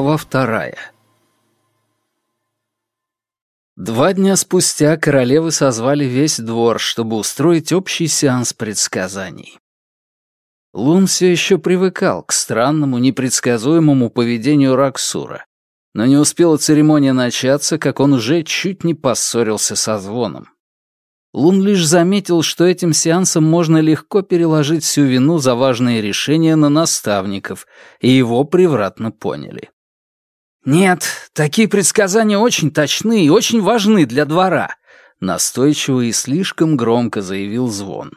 Глава вторая. Два дня спустя королевы созвали весь двор, чтобы устроить общий сеанс предсказаний. Лун все еще привыкал к странному, непредсказуемому поведению Раксура, но не успела церемония начаться, как он уже чуть не поссорился со звоном. Лун лишь заметил, что этим сеансом можно легко переложить всю вину за важные решения на наставников, и его превратно поняли. «Нет, такие предсказания очень точны и очень важны для двора», настойчиво и слишком громко заявил Звон.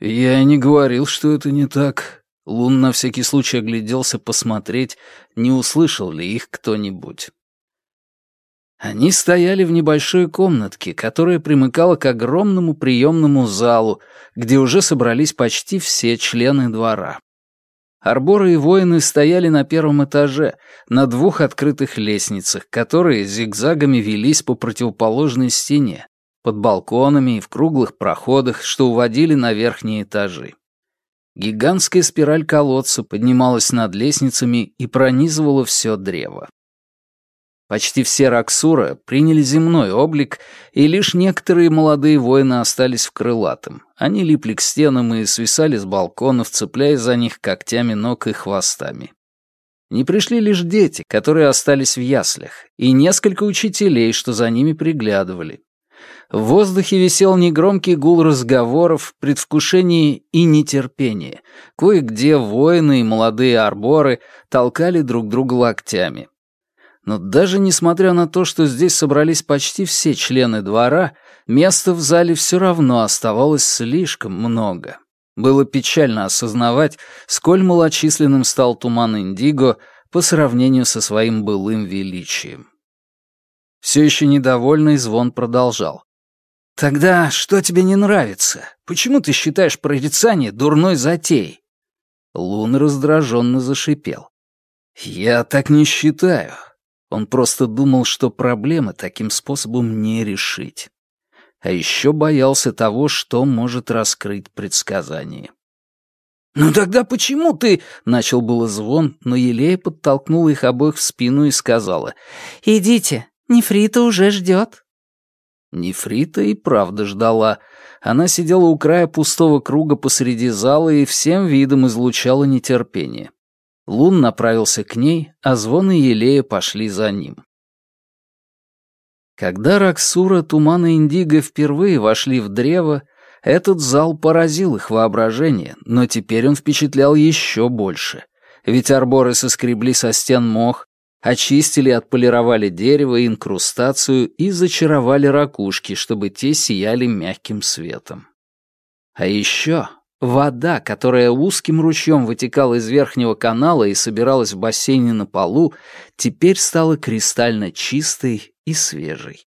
«Я не говорил, что это не так». Лун на всякий случай огляделся посмотреть, не услышал ли их кто-нибудь. Они стояли в небольшой комнатке, которая примыкала к огромному приемному залу, где уже собрались почти все члены двора. Арборы и воины стояли на первом этаже, на двух открытых лестницах, которые зигзагами велись по противоположной стене, под балконами и в круглых проходах, что уводили на верхние этажи. Гигантская спираль колодца поднималась над лестницами и пронизывала все древо. Почти все Раксура приняли земной облик, и лишь некоторые молодые воины остались в крылатом. Они липли к стенам и свисали с балконов, цепляясь за них когтями ног и хвостами. Не пришли лишь дети, которые остались в яслях, и несколько учителей, что за ними приглядывали. В воздухе висел негромкий гул разговоров, предвкушение и нетерпение. Кое-где воины и молодые арборы толкали друг друга локтями. Но даже несмотря на то, что здесь собрались почти все члены двора, места в зале все равно оставалось слишком много. Было печально осознавать, сколь малочисленным стал туман Индиго по сравнению со своим былым величием. Все еще недовольный звон продолжал. «Тогда что тебе не нравится? Почему ты считаешь прорицание дурной затеей?» Лун раздраженно зашипел. «Я так не считаю. Он просто думал, что проблемы таким способом не решить. А еще боялся того, что может раскрыть предсказание. «Ну тогда почему ты...» — начал было звон, но Елея подтолкнула их обоих в спину и сказала. «Идите, Нефрита уже ждет». Нефрита и правда ждала. Она сидела у края пустого круга посреди зала и всем видом излучала нетерпение. Лун направился к ней, а Звон и Елея пошли за ним. Когда Раксура, Туман и Индиго впервые вошли в древо, этот зал поразил их воображение, но теперь он впечатлял еще больше. Ведь арборы соскребли со стен мох, очистили и отполировали дерево и инкрустацию и зачаровали ракушки, чтобы те сияли мягким светом. А еще Вода, которая узким ручьем вытекала из верхнего канала и собиралась в бассейне на полу, теперь стала кристально чистой и свежей.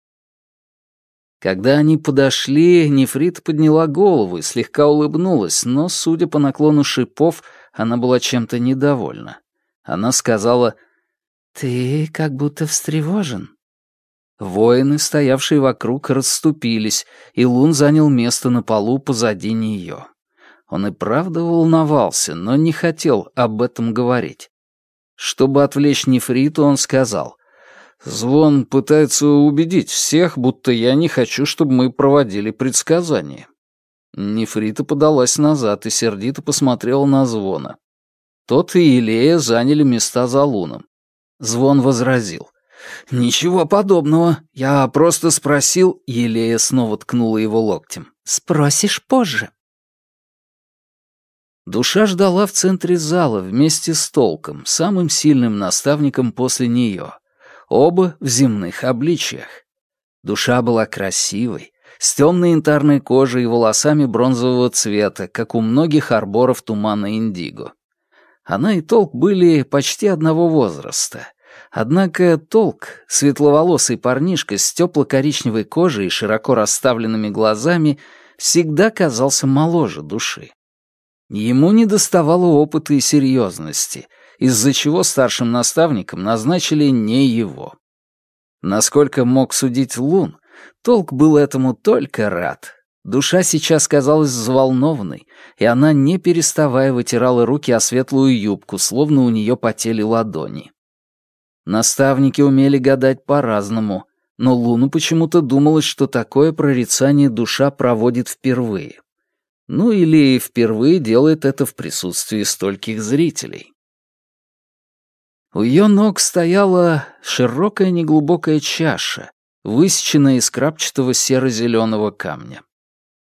Когда они подошли, Нефрит подняла голову и слегка улыбнулась, но, судя по наклону шипов, она была чем-то недовольна. Она сказала, «Ты как будто встревожен». Воины, стоявшие вокруг, расступились, и Лун занял место на полу позади нее. Он и правда волновался, но не хотел об этом говорить. Чтобы отвлечь нефриту, он сказал, «Звон пытается убедить всех, будто я не хочу, чтобы мы проводили предсказания». Нефрита подалась назад и сердито посмотрела на Звона. Тот и Илея заняли места за луном. Звон возразил. «Ничего подобного. Я просто спросил...» Елея снова ткнула его локтем. «Спросишь позже». Душа ждала в центре зала вместе с Толком, самым сильным наставником после нее. Оба в земных обличиях. Душа была красивой, с темной янтарной кожей и волосами бронзового цвета, как у многих арборов тумана Индиго. Она и Толк были почти одного возраста. Однако Толк, светловолосый парнишка с тепло-коричневой кожей и широко расставленными глазами, всегда казался моложе души. Ему недоставало опыта и серьезности, из-за чего старшим наставником назначили не его. Насколько мог судить Лун, Толк был этому только рад. Душа сейчас казалась взволнованной, и она, не переставая, вытирала руки о светлую юбку, словно у нее потели ладони. Наставники умели гадать по-разному, но Луну почему-то думалось, что такое прорицание душа проводит впервые. Ну или впервые делает это в присутствии стольких зрителей. У ее ног стояла широкая неглубокая чаша, высеченная из крапчатого серо-зеленого камня.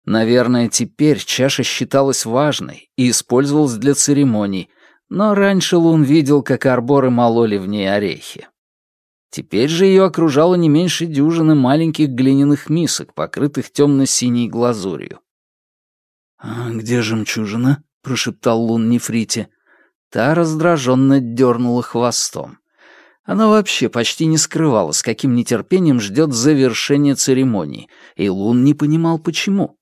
Наверное, теперь чаша считалась важной и использовалась для церемоний, но раньше Лун видел, как арборы мололи в ней орехи. Теперь же ее окружало не меньше дюжины маленьких глиняных мисок, покрытых темно-синей глазурью. «А где жемчужина?» — прошептал Лун Нефрите. Та раздраженно дернула хвостом. Она вообще почти не скрывала, с каким нетерпением ждет завершения церемонии, и Лун не понимал, почему.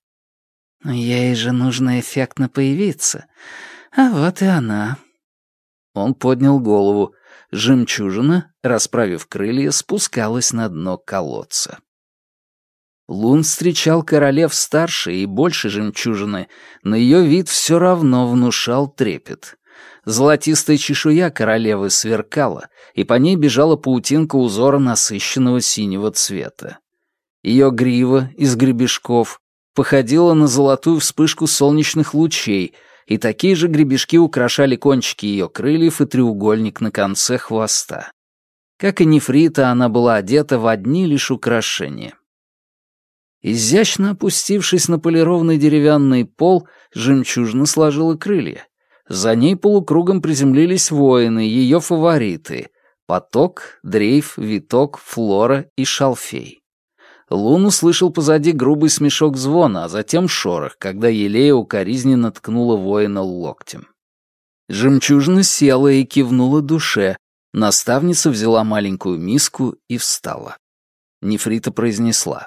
«Но ей же нужно эффектно появиться. А вот и она». Он поднял голову. Жемчужина, расправив крылья, спускалась на дно колодца. Лун встречал королев старше и больше жемчужины, но ее вид все равно внушал трепет. Золотистая чешуя королевы сверкала, и по ней бежала паутинка узора насыщенного синего цвета. Ее грива из гребешков походила на золотую вспышку солнечных лучей, и такие же гребешки украшали кончики ее крыльев и треугольник на конце хвоста. Как и нефрита, она была одета в одни лишь украшения. Изящно опустившись на полированный деревянный пол, жемчужина сложила крылья. За ней полукругом приземлились воины, ее фавориты — Поток, Дрейф, Виток, Флора и Шалфей. Лун услышал позади грубый смешок звона, а затем шорох, когда Елея укоризненно ткнула воина локтем. Жемчужина села и кивнула душе. Наставница взяла маленькую миску и встала. Нефрита произнесла.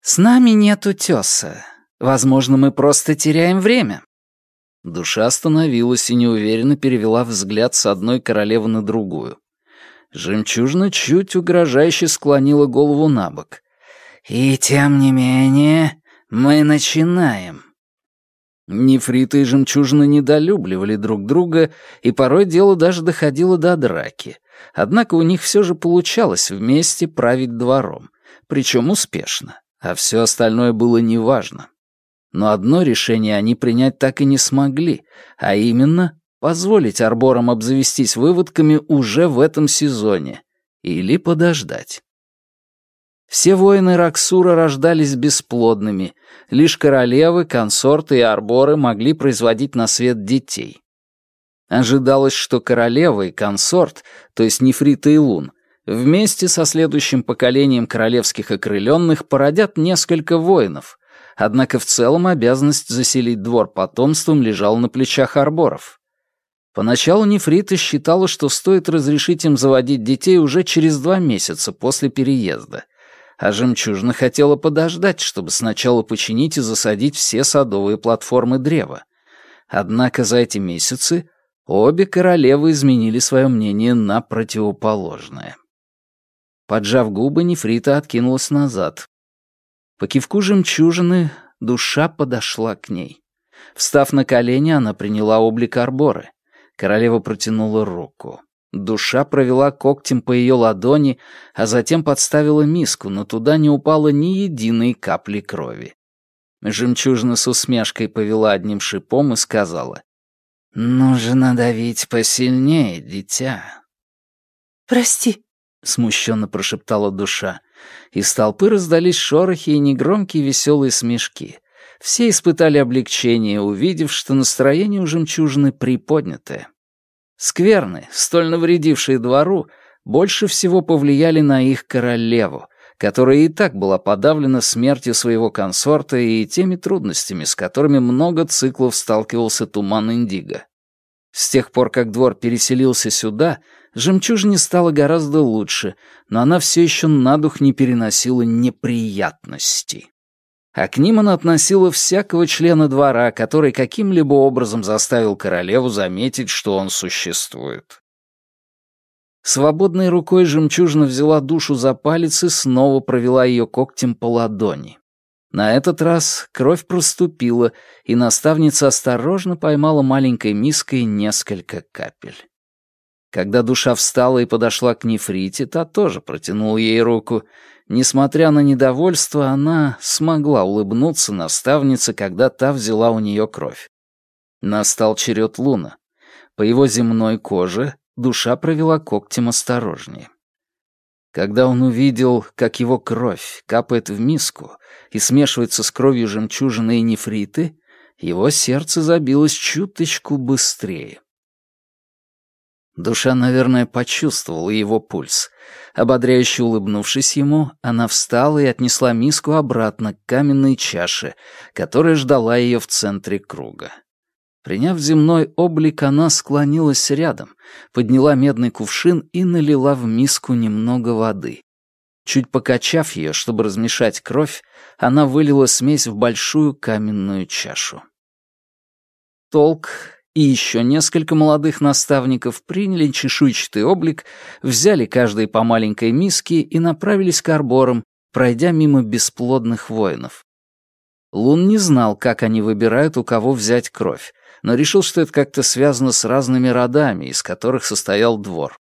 «С нами нет утеса. Возможно, мы просто теряем время. Душа остановилась и неуверенно перевела взгляд с одной королевы на другую. Жемчужина чуть угрожающе склонила голову на бок. «И тем не менее, мы начинаем». Нефрита и жемчужина недолюбливали друг друга, и порой дело даже доходило до драки. Однако у них все же получалось вместе править двором, причем успешно, а все остальное было неважно. Но одно решение они принять так и не смогли, а именно позволить арборам обзавестись выводками уже в этом сезоне или подождать. Все воины Раксура рождались бесплодными, лишь королевы, консорты и арборы могли производить на свет детей. Ожидалось, что королева и консорт, то есть Нефрита и Лун, вместе со следующим поколением королевских окрыленных породят несколько воинов, Однако в целом обязанность заселить двор потомством лежала на плечах арборов. Поначалу Нефрита считала, что стоит разрешить им заводить детей уже через два месяца после переезда, а Жемчужина хотела подождать, чтобы сначала починить и засадить все садовые платформы древа. Однако за эти месяцы обе королевы изменили свое мнение на противоположное. Поджав губы, Нефрита откинулась назад, по кивку жемчужины душа подошла к ней. Встав на колени, она приняла облик Арборы. Королева протянула руку. Душа провела когтем по ее ладони, а затем подставила миску, но туда не упало ни единой капли крови. Жемчужина с усмешкой повела одним шипом и сказала, «Нужно давить посильнее, дитя». «Прости», — смущенно прошептала душа. Из толпы раздались шорохи и негромкие веселые смешки. Все испытали облегчение, увидев, что настроение у жемчужины приподнятое. Скверны, столь навредившие двору, больше всего повлияли на их королеву, которая и так была подавлена смертью своего консорта и теми трудностями, с которыми много циклов сталкивался Туман Индиго. С тех пор, как двор переселился сюда, жемчужине стало гораздо лучше, но она все еще на дух не переносила неприятностей. А к ним она относила всякого члена двора, который каким-либо образом заставил королеву заметить, что он существует. Свободной рукой жемчужина взяла душу за палец и снова провела ее когтем по ладони. На этот раз кровь проступила, и наставница осторожно поймала маленькой миской несколько капель. Когда душа встала и подошла к нефрите, та тоже протянула ей руку. Несмотря на недовольство, она смогла улыбнуться наставнице, когда та взяла у нее кровь. Настал черед Луна. По его земной коже душа провела когтем осторожнее. Когда он увидел, как его кровь капает в миску и смешивается с кровью жемчужины и нефриты, его сердце забилось чуточку быстрее. Душа, наверное, почувствовала его пульс. Ободряюще улыбнувшись ему, она встала и отнесла миску обратно к каменной чаше, которая ждала ее в центре круга. Приняв земной облик, она склонилась рядом, подняла медный кувшин и налила в миску немного воды. Чуть покачав ее, чтобы размешать кровь, она вылила смесь в большую каменную чашу. Толк и еще несколько молодых наставников приняли чешуйчатый облик, взяли каждый по маленькой миске и направились к арборам, пройдя мимо бесплодных воинов. Лун не знал, как они выбирают, у кого взять кровь, но решил, что это как-то связано с разными родами, из которых состоял двор.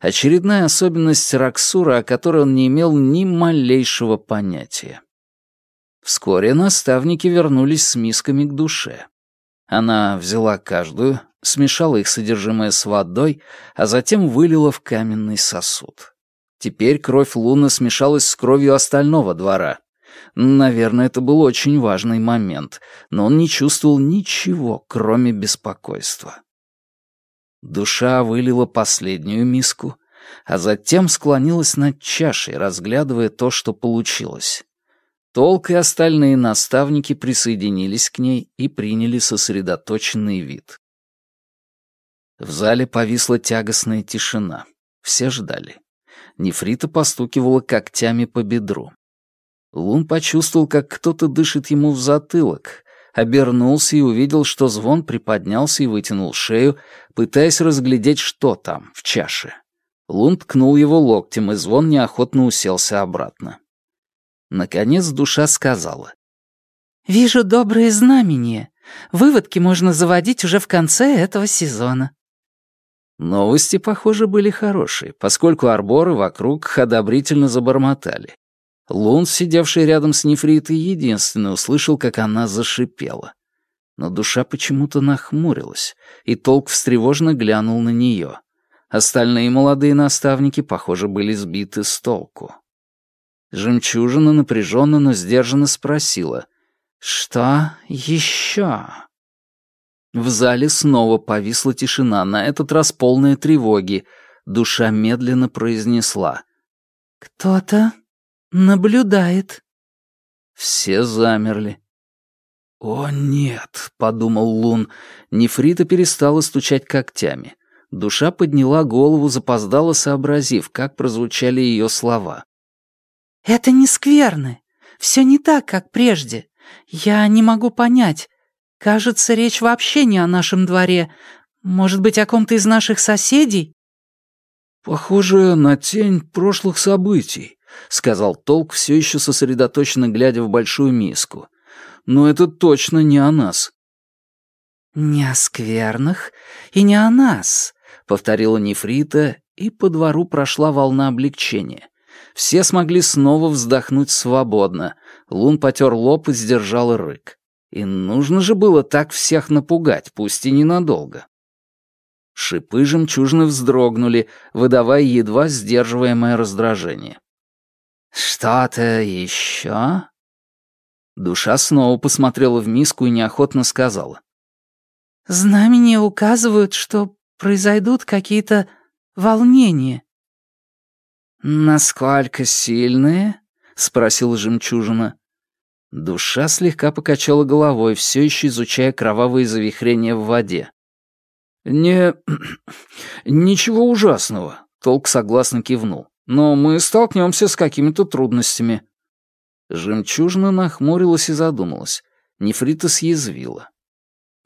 Очередная особенность Раксура, о которой он не имел ни малейшего понятия. Вскоре наставники вернулись с мисками к душе. Она взяла каждую, смешала их содержимое с водой, а затем вылила в каменный сосуд. Теперь кровь Луны смешалась с кровью остального двора. Наверное, это был очень важный момент, но он не чувствовал ничего, кроме беспокойства. Душа вылила последнюю миску, а затем склонилась над чашей, разглядывая то, что получилось. Толк и остальные наставники присоединились к ней и приняли сосредоточенный вид. В зале повисла тягостная тишина. Все ждали. Нефрита постукивала когтями по бедру. Лун почувствовал, как кто-то дышит ему в затылок, обернулся и увидел, что звон приподнялся и вытянул шею, пытаясь разглядеть, что там, в чаше. Лун ткнул его локтем, и звон неохотно уселся обратно. Наконец душа сказала. «Вижу добрые знамения. Выводки можно заводить уже в конце этого сезона». Новости, похоже, были хорошие, поскольку арборы вокруг одобрительно забормотали. Лун, сидевший рядом с нефритой, единственный услышал, как она зашипела. Но душа почему-то нахмурилась, и толк встревожно глянул на нее. Остальные молодые наставники, похоже, были сбиты с толку. Жемчужина напряженно, но сдержанно спросила. «Что еще?» В зале снова повисла тишина, на этот раз полная тревоги. Душа медленно произнесла. «Кто-то наблюдает». Все замерли. «О, нет», — подумал Лун. Нефрита перестала стучать когтями. Душа подняла голову, запоздала, сообразив, как прозвучали ее слова. «Это не скверны. Все не так, как прежде. Я не могу понять. Кажется, речь вообще не о нашем дворе. Может быть, о ком-то из наших соседей?» «Похоже на тень прошлых событий», — сказал Толк, все еще сосредоточенно глядя в большую миску. «Но это точно не о нас». «Не о скверных и не о нас», — повторила Нефрита, и по двору прошла волна облегчения. Все смогли снова вздохнуть свободно. Лун потер лоб и сдержал рык. И нужно же было так всех напугать, пусть и ненадолго. Шипы жемчужины вздрогнули, выдавая едва сдерживаемое раздражение. «Что-то еще?» Душа снова посмотрела в миску и неохотно сказала. «Знамения указывают, что произойдут какие-то волнения. «Насколько сильные?» — спросила жемчужина. Душа слегка покачала головой, все еще изучая кровавые завихрения в воде. «Не... ничего ужасного», — Толк согласно кивнул. «Но мы столкнемся с какими-то трудностями». Жемчужина нахмурилась и задумалась. Нефрита съязвила.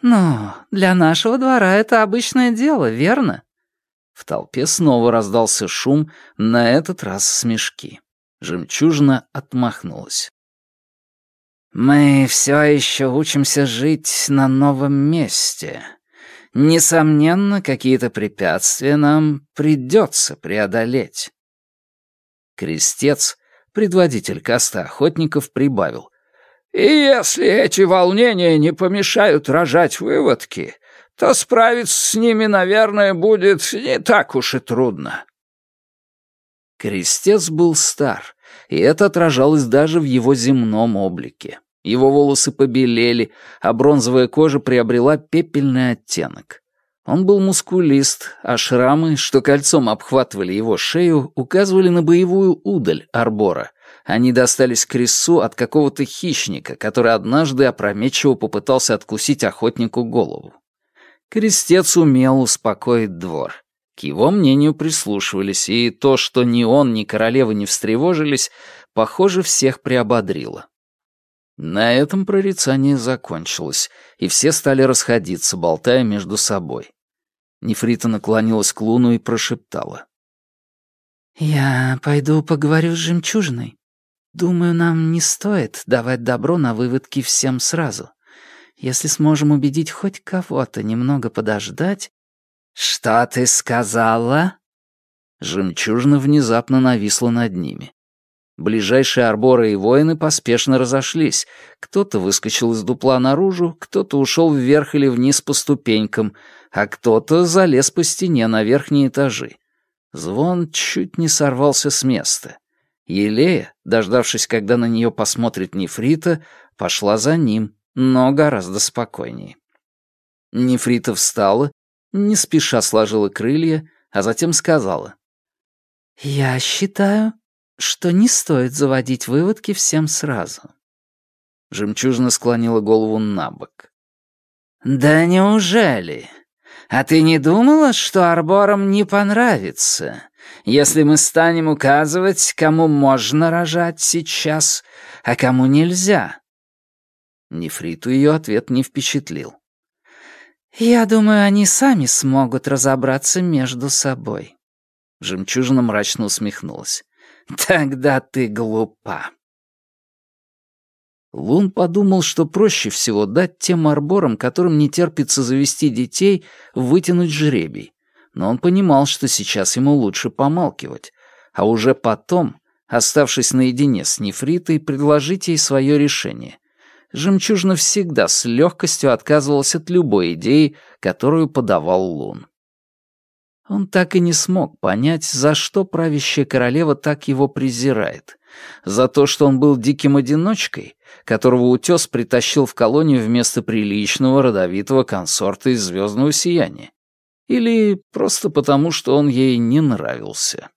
«Ну, для нашего двора это обычное дело, верно?» В толпе снова раздался шум, на этот раз смешки. Жемчужина отмахнулась. «Мы все еще учимся жить на новом месте. Несомненно, какие-то препятствия нам придется преодолеть. Крестец, предводитель каста охотников, прибавил. «И если эти волнения не помешают рожать выводки, то справиться с ними, наверное, будет не так уж и трудно». Крестец был стар, и это отражалось даже в его земном облике. Его волосы побелели, а бронзовая кожа приобрела пепельный оттенок. Он был мускулист, а шрамы, что кольцом обхватывали его шею, указывали на боевую удаль арбора. Они достались крису от какого-то хищника, который однажды опрометчиво попытался откусить охотнику голову. Крестец умел успокоить двор. К его мнению прислушивались, и то, что ни он, ни королева не встревожились, похоже, всех приободрило. На этом прорицание закончилось, и все стали расходиться, болтая между собой. Нефрита наклонилась к Луну и прошептала. «Я пойду поговорю с жемчужиной. Думаю, нам не стоит давать добро на выводки всем сразу. Если сможем убедить хоть кого-то немного подождать...» «Что ты сказала?» Жемчужина внезапно нависла над ними. Ближайшие арборы и воины поспешно разошлись. Кто-то выскочил из дупла наружу, кто-то ушел вверх или вниз по ступенькам, а кто-то залез по стене на верхние этажи. Звон чуть не сорвался с места. Елея, дождавшись, когда на нее посмотрит Нефрита, пошла за ним, но гораздо спокойнее. Нефрита встала, не спеша сложила крылья, а затем сказала. «Я считаю, что не стоит заводить выводки всем сразу. Жемчужина склонила голову на бок. «Да неужели? А ты не думала, что арборам не понравится, если мы станем указывать, кому можно рожать сейчас, а кому нельзя?» Нефриту ее ответ не впечатлил. «Я думаю, они сами смогут разобраться между собой». Жемчужина мрачно усмехнулась. Тогда ты глупа. Лун подумал, что проще всего дать тем арборам, которым не терпится завести детей, вытянуть жребий. Но он понимал, что сейчас ему лучше помалкивать, а уже потом, оставшись наедине с нефритой, предложить ей свое решение. Жемчужина всегда с легкостью отказывалась от любой идеи, которую подавал Лун. Он так и не смог понять, за что правящая королева так его презирает. За то, что он был диким одиночкой, которого утес притащил в колонию вместо приличного родовитого консорта из звездного сияния. Или просто потому, что он ей не нравился.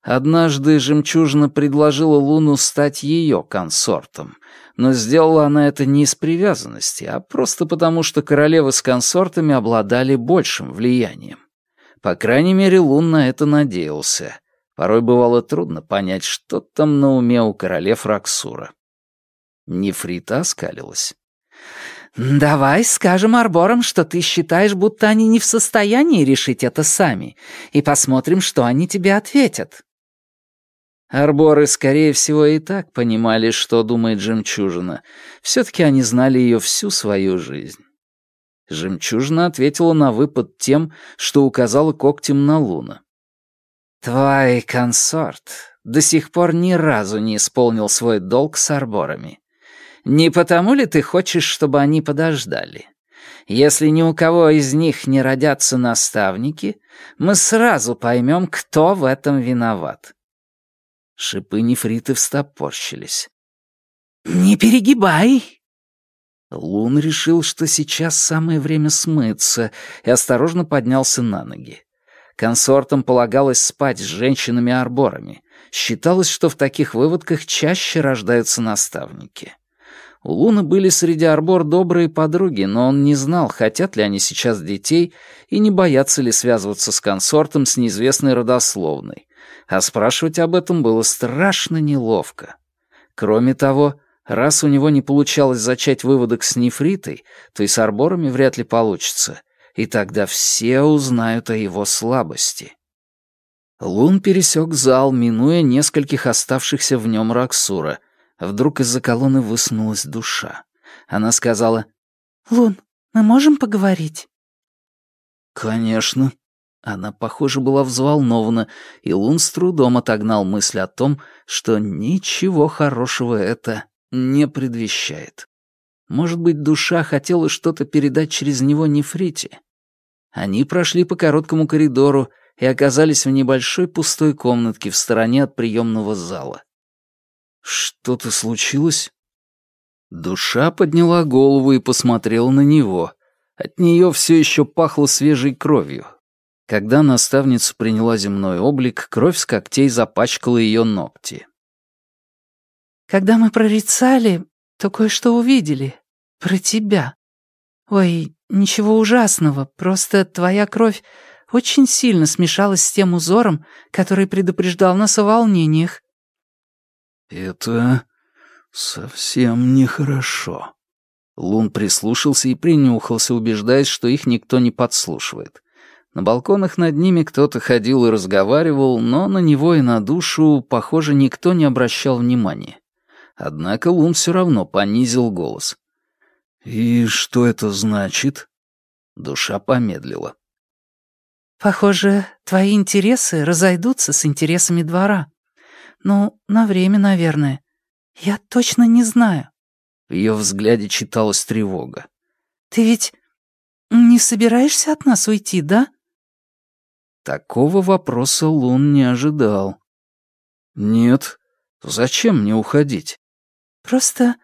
Однажды жемчужина предложила Луну стать ее консортом, но сделала она это не из привязанности, а просто потому, что королевы с консортами обладали большим влиянием. По крайней мере, Лун на это надеялся. Порой бывало трудно понять, что там на уме у королев Раксура. Нефрита оскалилась. «Давай скажем Арборам, что ты считаешь, будто они не в состоянии решить это сами, и посмотрим, что они тебе ответят». Арборы, скорее всего, и так понимали, что думает жемчужина. Все-таки они знали ее всю свою жизнь. Жемчужина ответила на выпад тем, что указала когтем на Луна. «Твой консорт до сих пор ни разу не исполнил свой долг с арборами. Не потому ли ты хочешь, чтобы они подождали? Если ни у кого из них не родятся наставники, мы сразу поймем, кто в этом виноват». Шипы нефриты встопорщились. «Не перегибай!» Лун решил, что сейчас самое время смыться, и осторожно поднялся на ноги. Консортам полагалось спать с женщинами-арборами. Считалось, что в таких выводках чаще рождаются наставники. У Луны были среди арбор добрые подруги, но он не знал, хотят ли они сейчас детей и не боятся ли связываться с консортом с неизвестной родословной. А спрашивать об этом было страшно неловко. Кроме того, Раз у него не получалось зачать выводок с нефритой, то и с арборами вряд ли получится, и тогда все узнают о его слабости. Лун пересек зал, минуя нескольких оставшихся в нем Раксура. Вдруг из-за колонны высунулась душа. Она сказала, «Лун, мы можем поговорить?» «Конечно». Она, похоже, была взволнована, и Лун с трудом отогнал мысль о том, что ничего хорошего это не предвещает. Может быть, душа хотела что-то передать через него Нефрите? Они прошли по короткому коридору и оказались в небольшой пустой комнатке в стороне от приемного зала. «Что-то случилось?» Душа подняла голову и посмотрела на него. От нее все еще пахло свежей кровью. Когда наставница приняла земной облик, кровь с когтей запачкала ее ногти. «Когда мы прорицали, то кое-что увидели. Про тебя. Ой, ничего ужасного, просто твоя кровь очень сильно смешалась с тем узором, который предупреждал нас о волнениях». «Это совсем нехорошо». Лун прислушался и принюхался, убеждаясь, что их никто не подслушивает. На балконах над ними кто-то ходил и разговаривал, но на него и на душу, похоже, никто не обращал внимания. Однако Лун все равно понизил голос. «И что это значит?» Душа помедлила. «Похоже, твои интересы разойдутся с интересами двора. Ну, на время, наверное. Я точно не знаю». В ее взгляде читалась тревога. «Ты ведь не собираешься от нас уйти, да?» Такого вопроса Лун не ожидал. «Нет. Зачем мне уходить?» «Просто...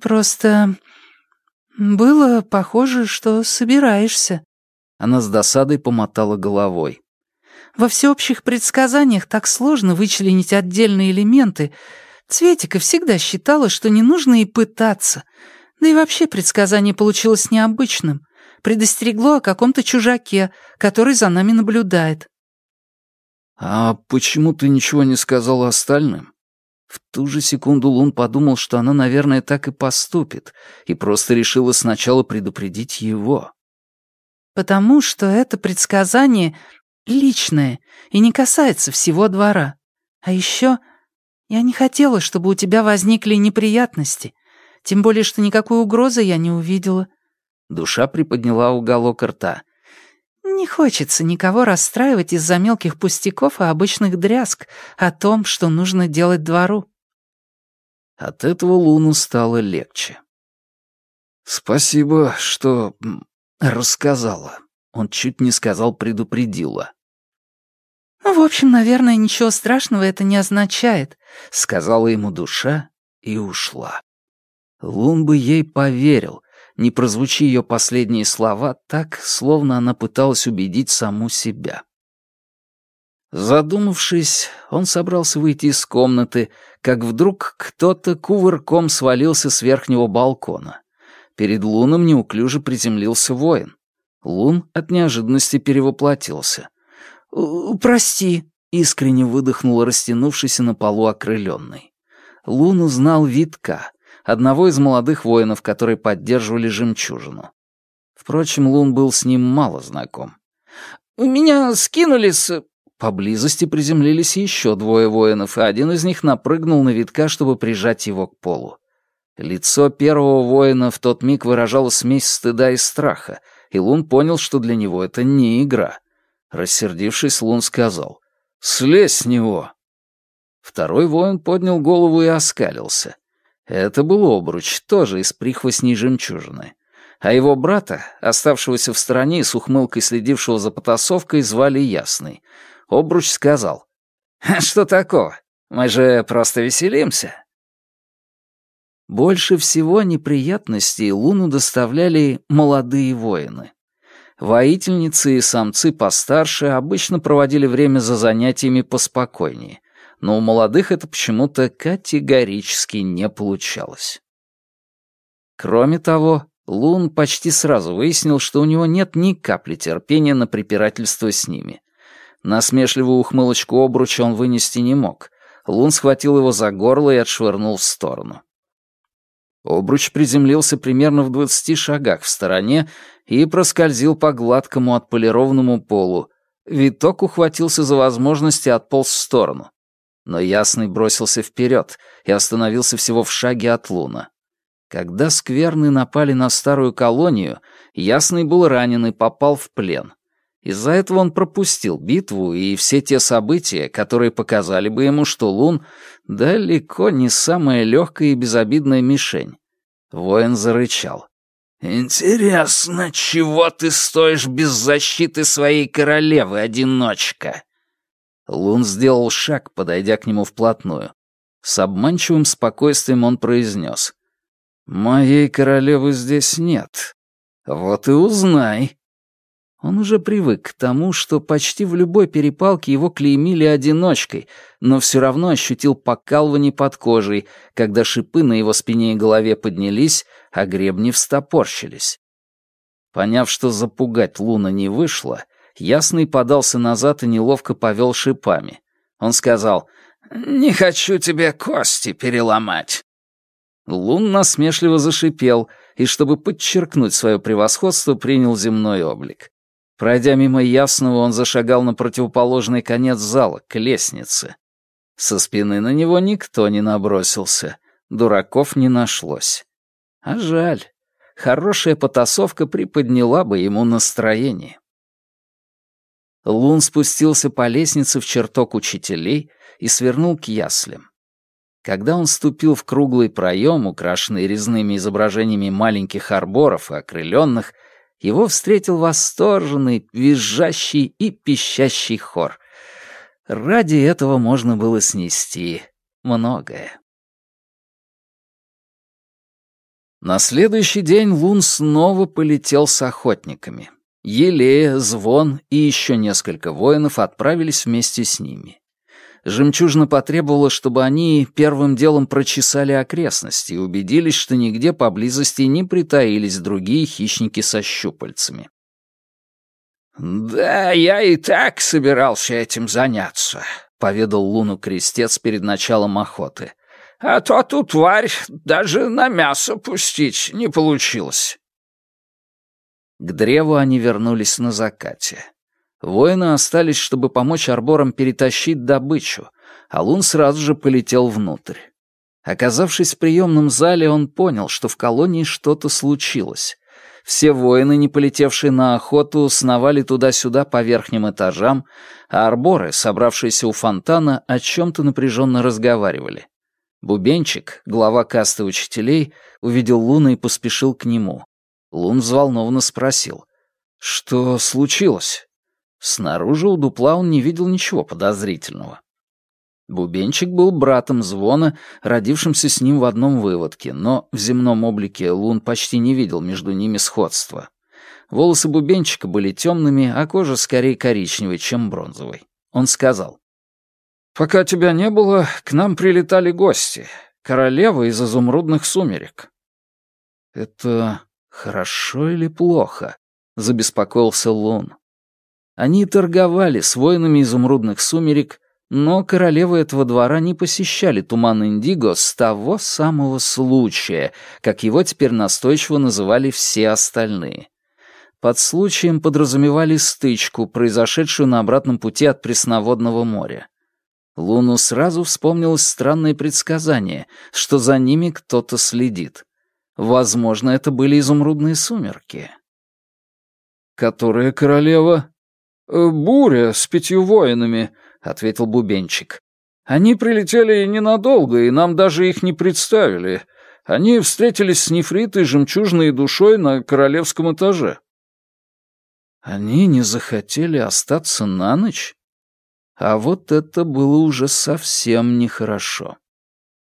просто... было похоже, что собираешься». Она с досадой помотала головой. «Во всеобщих предсказаниях так сложно вычленить отдельные элементы. Цветика всегда считала, что не нужно и пытаться. Да и вообще предсказание получилось необычным предостерегло о каком-то чужаке, который за нами наблюдает». «А почему ты ничего не сказала остальным?» В ту же секунду Лун подумал, что она, наверное, так и поступит, и просто решила сначала предупредить его. «Потому что это предсказание личное и не касается всего двора. А еще я не хотела, чтобы у тебя возникли неприятности, тем более, что никакой угрозы я не увидела. Душа приподняла уголок рта. «Не хочется никого расстраивать из-за мелких пустяков и обычных дрязг о том, что нужно делать двору». От этого Луну стало легче. «Спасибо, что рассказала». Он чуть не сказал «предупредила». «В общем, наверное, ничего страшного это не означает», — сказала ему душа и ушла. Лун бы ей поверил, не прозвучи ее последние слова так, словно она пыталась убедить саму себя. Задумавшись, он собрался выйти из комнаты, как вдруг кто-то кувырком свалился с верхнего балкона. Перед Луном неуклюже приземлился воин. Лун от неожиданности перевоплотился. «Прости», — искренне выдохнул растянувшийся на полу окрыленный. Лун узнал витка, одного из молодых воинов, которые поддерживали жемчужину. Впрочем, Лун был с ним мало знаком. «Меня скинули с...» Поблизости приземлились еще двое воинов, и один из них напрыгнул на витка, чтобы прижать его к полу. Лицо первого воина в тот миг выражало смесь стыда и страха, и Лун понял, что для него это не игра. Рассердившись, Лун сказал «Слезь с него!». Второй воин поднял голову и оскалился. Это был обруч, тоже из прихвостней жемчужины. А его брата, оставшегося в стороне с ухмылкой следившего за потасовкой, звали Ясный. Обруч сказал, «Что такого? Мы же просто веселимся». Больше всего неприятностей Луну доставляли молодые воины. Воительницы и самцы постарше обычно проводили время за занятиями поспокойнее, но у молодых это почему-то категорически не получалось. Кроме того, Лун почти сразу выяснил, что у него нет ни капли терпения на препирательство с ними. Насмешливую ухмылочку обруча он вынести не мог. Лун схватил его за горло и отшвырнул в сторону. Обруч приземлился примерно в двадцати шагах в стороне и проскользил по гладкому отполированному полу. Виток ухватился за возможность и отполз в сторону но Ясный бросился вперед и остановился всего в шаге от Луна. Когда скверны напали на старую колонию, Ясный был ранен и попал в плен. Из-за этого он пропустил битву и все те события, которые показали бы ему, что Лун далеко не самая легкая и безобидная мишень. Воин зарычал. «Интересно, чего ты стоишь без защиты своей королевы, одиночка?» Лун сделал шаг, подойдя к нему вплотную. С обманчивым спокойствием он произнес. «Моей королевы здесь нет. Вот и узнай». Он уже привык к тому, что почти в любой перепалке его клеймили одиночкой, но все равно ощутил покалывание под кожей, когда шипы на его спине и голове поднялись, а гребни встопорщились. Поняв, что запугать Луна не вышло, Ясный подался назад и неловко повел шипами. Он сказал, «Не хочу тебе кости переломать». Лун насмешливо зашипел и, чтобы подчеркнуть свое превосходство, принял земной облик. Пройдя мимо Ясного, он зашагал на противоположный конец зала, к лестнице. Со спины на него никто не набросился, дураков не нашлось. А жаль, хорошая потасовка приподняла бы ему настроение. Лун спустился по лестнице в чертог учителей и свернул к яслям. Когда он ступил в круглый проем, украшенный резными изображениями маленьких арборов и окрыленных, его встретил восторженный, визжащий и пищащий хор. Ради этого можно было снести многое. На следующий день Лун снова полетел с охотниками. Елея, Звон и еще несколько воинов отправились вместе с ними. Жемчужина потребовала, чтобы они первым делом прочесали окрестности и убедились, что нигде поблизости не притаились другие хищники со щупальцами. «Да, я и так собирался этим заняться», — поведал Луну крестец перед началом охоты. «А то тут тварь даже на мясо пустить не получилось». К древу они вернулись на закате. Воины остались, чтобы помочь арборам перетащить добычу, а Лун сразу же полетел внутрь. Оказавшись в приемном зале, он понял, что в колонии что-то случилось. Все воины, не полетевшие на охоту, сновали туда-сюда по верхним этажам, а арборы, собравшиеся у фонтана, о чем-то напряженно разговаривали. Бубенчик, глава касты учителей, увидел Луна и поспешил к нему. Лун взволнованно спросил. «Что случилось?» Снаружи у дупла он не видел ничего подозрительного. Бубенчик был братом Звона, родившимся с ним в одном выводке, но в земном облике Лун почти не видел между ними сходства. Волосы Бубенчика были темными, а кожа скорее коричневой, чем бронзовой. Он сказал. «Пока тебя не было, к нам прилетали гости. Королева из изумрудных сумерек». «Это хорошо или плохо?» — забеспокоился Лун. Они торговали с воинами изумрудных сумерек, но королевы этого двора не посещали туман Индиго с того самого случая, как его теперь настойчиво называли все остальные. Под случаем подразумевали стычку, произошедшую на обратном пути от Пресноводного моря. Луну сразу вспомнилось странное предсказание, что за ними кто-то следит. Возможно, это были изумрудные сумерки. «Которая королева?» «Э, «Буря с пятью воинами», — ответил Бубенчик. «Они прилетели ненадолго, и нам даже их не представили. Они встретились с нефритой, жемчужной душой на королевском этаже». Они не захотели остаться на ночь? А вот это было уже совсем нехорошо.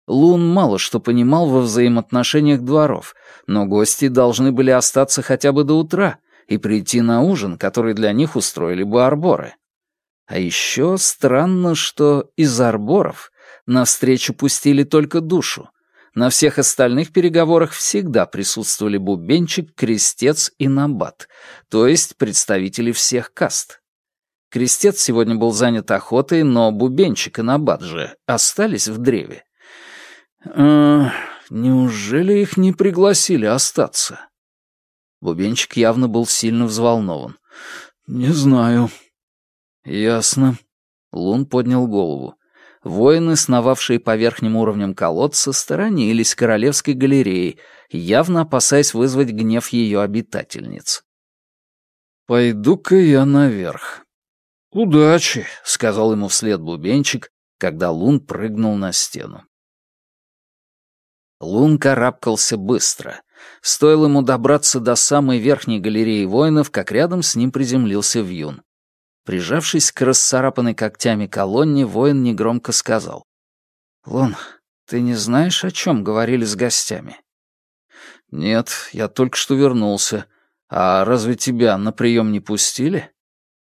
Лун мало что понимал во взаимоотношениях дворов, но гости должны были остаться хотя бы до утра и прийти на ужин, который для них устроили бы арборы. А еще странно, что из арборов навстречу пустили только душу. На всех остальных переговорах всегда присутствовали бубенчик, крестец и набат, то есть представители всех каст. Крестец сегодня был занят охотой, но бубенчик и набат же остались в древе. Э, неужели их не пригласили остаться? Бубенчик явно был сильно взволнован. «Не знаю». «Ясно». Лун поднял голову. Воины, сновавшие по верхним уровням колодца, сторонились королевской галереи, явно опасаясь вызвать гнев ее обитательниц. «Пойду-ка я наверх». «Удачи», — сказал ему вслед бубенчик, когда Лун прыгнул на стену. Лун карабкался быстро. Стоило ему добраться до самой верхней галереи воинов, как рядом с ним приземлился Вьюн. Прижавшись к расцарапанной когтями колонне, воин негромко сказал. «Лун, ты не знаешь, о чем говорили с гостями?» «Нет, я только что вернулся. А разве тебя на прием не пустили?»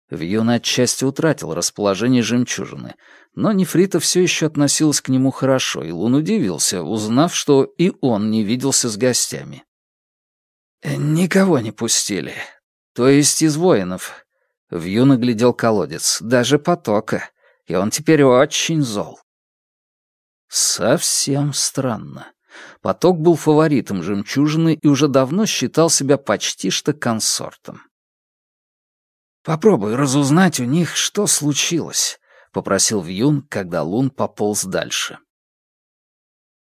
Вьюн отчасти утратил расположение жемчужины, но Нефрита все еще относилась к нему хорошо, и Лун удивился, узнав, что и он не виделся с гостями. «Никого не пустили. То есть из воинов. Вью наглядел колодец, даже потока, и он теперь очень зол. Совсем странно. Поток был фаворитом жемчужины и уже давно считал себя почти что консортом. «Попробуй разузнать у них, что случилось», — попросил Вьюн, когда Лун пополз дальше.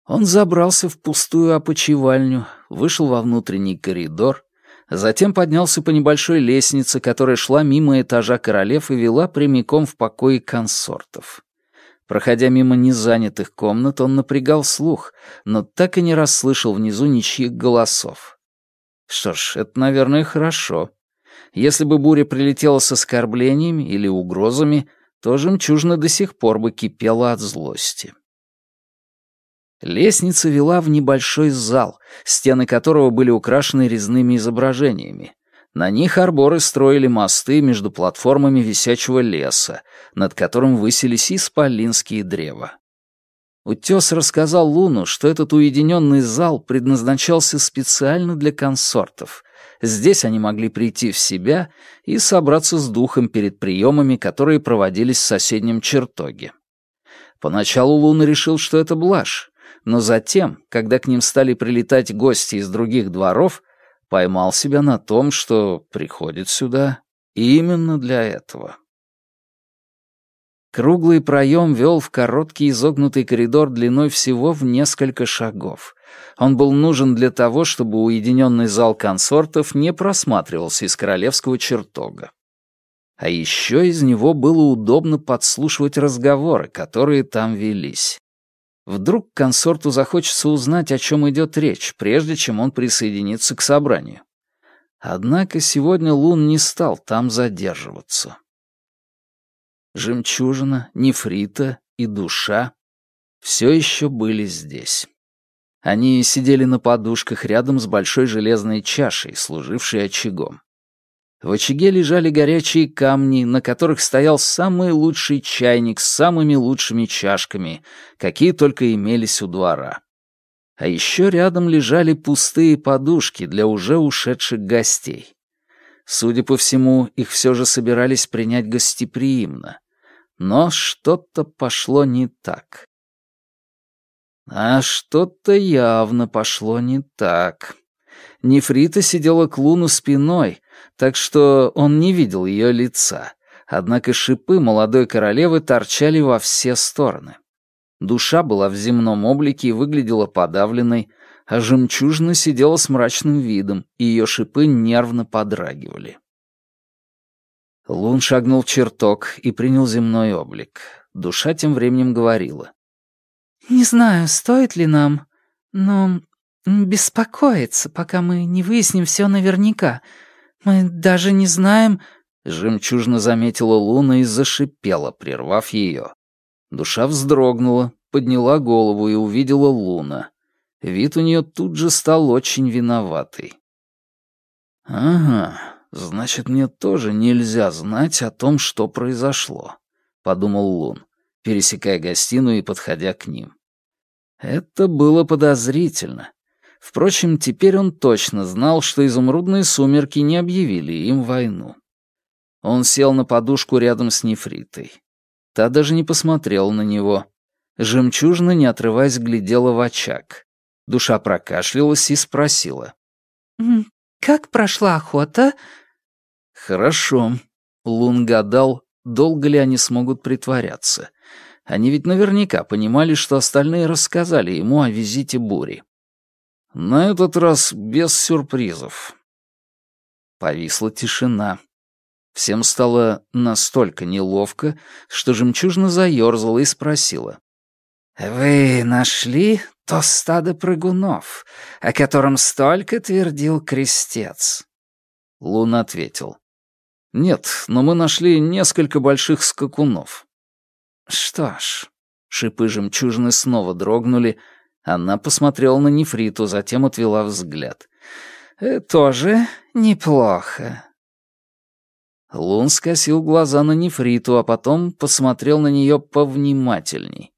Он забрался в пустую опочивальню, вышел во внутренний коридор Затем поднялся по небольшой лестнице, которая шла мимо этажа королев и вела прямиком в покои консортов. Проходя мимо незанятых комнат, он напрягал слух, но так и не расслышал внизу ничьих голосов. Что ж, это, наверное, хорошо. Если бы буря прилетела с оскорблениями или угрозами, то жемчужина до сих пор бы кипела от злости. Лестница вела в небольшой зал, стены которого были украшены резными изображениями. На них арборы строили мосты между платформами висячего леса, над которым высились исполинские древа. Утес рассказал Луну, что этот уединенный зал предназначался специально для консортов. Здесь они могли прийти в себя и собраться с духом перед приемами, которые проводились в соседнем чертоге. Поначалу Луна решил, что это блажь, но затем, когда к ним стали прилетать гости из других дворов, поймал себя на том, что приходит сюда именно для этого. Круглый проем вел в короткий изогнутый коридор длиной всего в несколько шагов. Он был нужен для того, чтобы уединенный зал консортов не просматривался из королевского чертога. А еще из него было удобно подслушивать разговоры, которые там велись. Вдруг консорту захочется узнать, о чем идет речь, прежде чем он присоединится к собранию. Однако сегодня Лун не стал там задерживаться. Жемчужина, нефрита и душа все еще были здесь. Они сидели на подушках рядом с большой железной чашей, служившей очагом. В очаге лежали горячие камни, на которых стоял самый лучший чайник с самыми лучшими чашками, какие только имелись у двора. А еще рядом лежали пустые подушки для уже ушедших гостей. Судя по всему, их все же собирались принять гостеприимно. Но что-то пошло не так. А что-то явно пошло не так. Нефрита сидела к Луну спиной, так что он не видел ее лица, однако шипы молодой королевы торчали во все стороны. Душа была в земном облике и выглядела подавленной, а жемчужина сидела с мрачным видом, и ее шипы нервно подрагивали. Лун шагнул в чертог и принял земной облик. Душа тем временем говорила. «Не знаю, стоит ли нам, но беспокоиться, пока мы не выясним все наверняка. Мы даже не знаем...» Жемчужно заметила Луна и зашипела, прервав ее. Душа вздрогнула, подняла голову и увидела Луна. Вид у нее тут же стал очень виноватый. «Ага, значит, мне тоже нельзя знать о том, что произошло», — подумал Лун, пересекая гостиную и подходя к ним. Это было подозрительно. Впрочем, теперь он точно знал, что изумрудные сумерки не объявили им войну. Он сел на подушку рядом с нефритой. Та даже не посмотрела на него. Жемчужина, не отрываясь, глядела в очаг. Душа прокашлялась и спросила. «Как прошла охота?» «Хорошо». Лун гадал, долго ли они смогут притворяться. Они ведь наверняка понимали, что остальные рассказали ему о визите бури. На этот раз без сюрпризов. Повисла тишина. Всем стало настолько неловко, что жемчужина заёрзала и спросила. «Вы нашли то стадо прыгунов, о котором столько твердил крестец?» Лун ответил. «Нет, но мы нашли несколько больших скакунов». «Что ж...» Шипы жемчужины снова дрогнули. Она посмотрела на нефриту, затем отвела взгляд. «Э, «Тоже неплохо». Лун скосил глаза на нефриту, а потом посмотрел на нее повнимательней.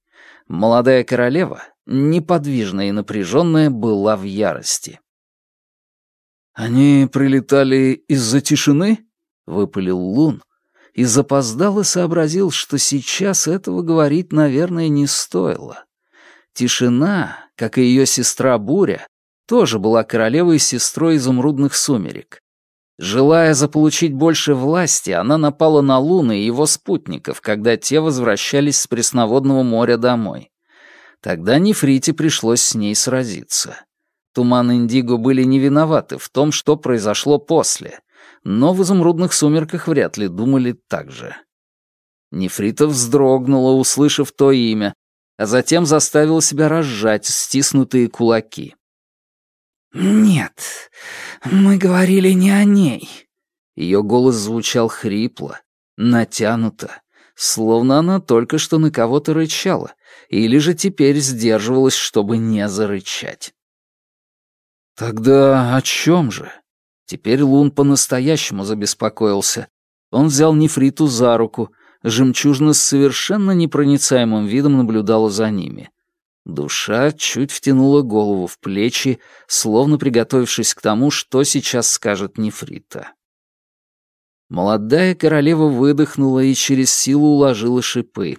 Молодая королева, неподвижная и напряженная, была в ярости. «Они прилетали из-за тишины?» — выпалил Лун, и запоздало сообразил, что сейчас этого говорить, наверное, не стоило. Тишина, как и ее сестра Буря, тоже была королевой и сестрой изумрудных сумерек. Желая заполучить больше власти, она напала на Луны и его спутников, когда те возвращались с пресноводного моря домой. Тогда Нефрите пришлось с ней сразиться. Туман Индиго были не виноваты в том, что произошло после, но в изумрудных сумерках вряд ли думали так же. Нефрита вздрогнула, услышав то имя, а затем заставила себя разжать стиснутые кулаки. «Нет, мы говорили не о ней». Ее голос звучал хрипло, натянуто, словно она только что на кого-то рычала, или же теперь сдерживалась, чтобы не зарычать. Тогда о чем же? Теперь Лун по-настоящему забеспокоился. Он взял Нефриту за руку. Жемчужина с совершенно непроницаемым видом наблюдала за ними. Душа чуть втянула голову в плечи, словно приготовившись к тому, что сейчас скажет Нефрита. Молодая королева выдохнула и через силу уложила шипы.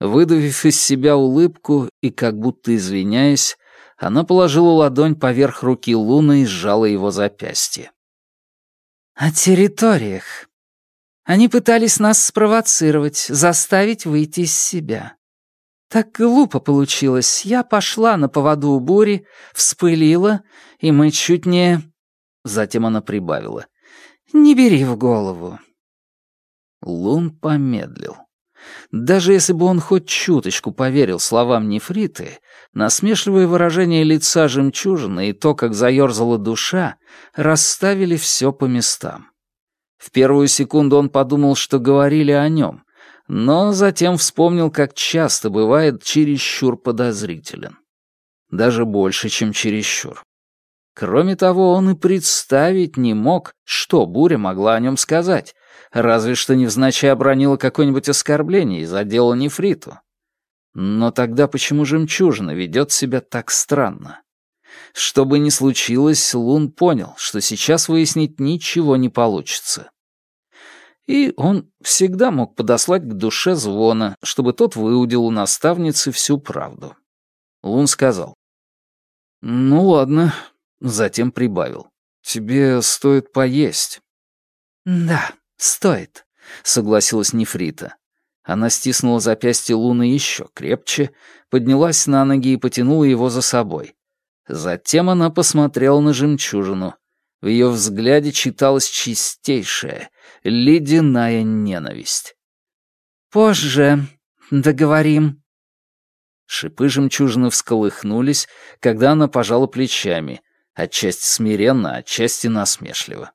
Выдавив из себя улыбку и как будто извиняясь, она положила ладонь поверх руки Луны и сжала его запястье. «О территориях. Они пытались нас спровоцировать, заставить выйти из себя. Так глупо получилось. Я пошла на поводу у бури, вспылила, и мы чуть не...» Затем она прибавила. «Не бери в голову». Лун помедлил. Даже если бы он хоть чуточку поверил словам нефриты, насмешливое выражение лица жемчужины и то, как заерзала душа, расставили все по местам. В первую секунду он подумал, что говорили о нем, но затем вспомнил, как часто бывает чересчур подозрителен. Даже больше, чем чересчур. Кроме того, он и представить не мог, что Буря могла о нем сказать, разве что невзначай обронила какое-нибудь оскорбление и задела нефриту. Но тогда почему жемчужина ведет себя так странно? Что бы ни случилось, Лун понял, что сейчас выяснить ничего не получится. И он всегда мог подослать к душе звона, чтобы тот выудил у наставницы всю правду. Лун сказал. «Ну ладно», затем прибавил. «Тебе стоит поесть». «Да», «Стоит», — согласилась Нефрита. Она стиснула запястье Луны еще крепче, поднялась на ноги и потянула его за собой. Затем она посмотрела на жемчужину. В ее взгляде читалась чистейшая, ледяная ненависть. «Позже договорим». Шипы жемчужины всколыхнулись, когда она пожала плечами, отчасти смиренно, отчасти насмешливо.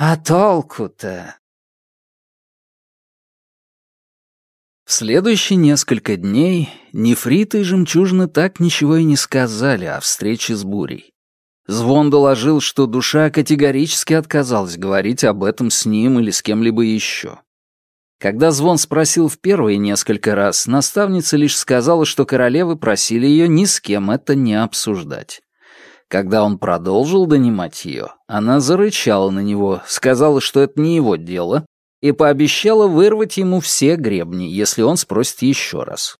А толку-то? В следующие несколько дней нефриты и жемчужины так ничего и не сказали о встрече с бурей. Звон доложил, что душа категорически отказалась говорить об этом с ним или с кем-либо еще. Когда Звон спросил в первые несколько раз, наставница лишь сказала, что королевы просили ее ни с кем это не обсуждать. Когда он продолжил донимать ее, она зарычала на него, сказала, что это не его дело, и пообещала вырвать ему все гребни, если он спросит еще раз.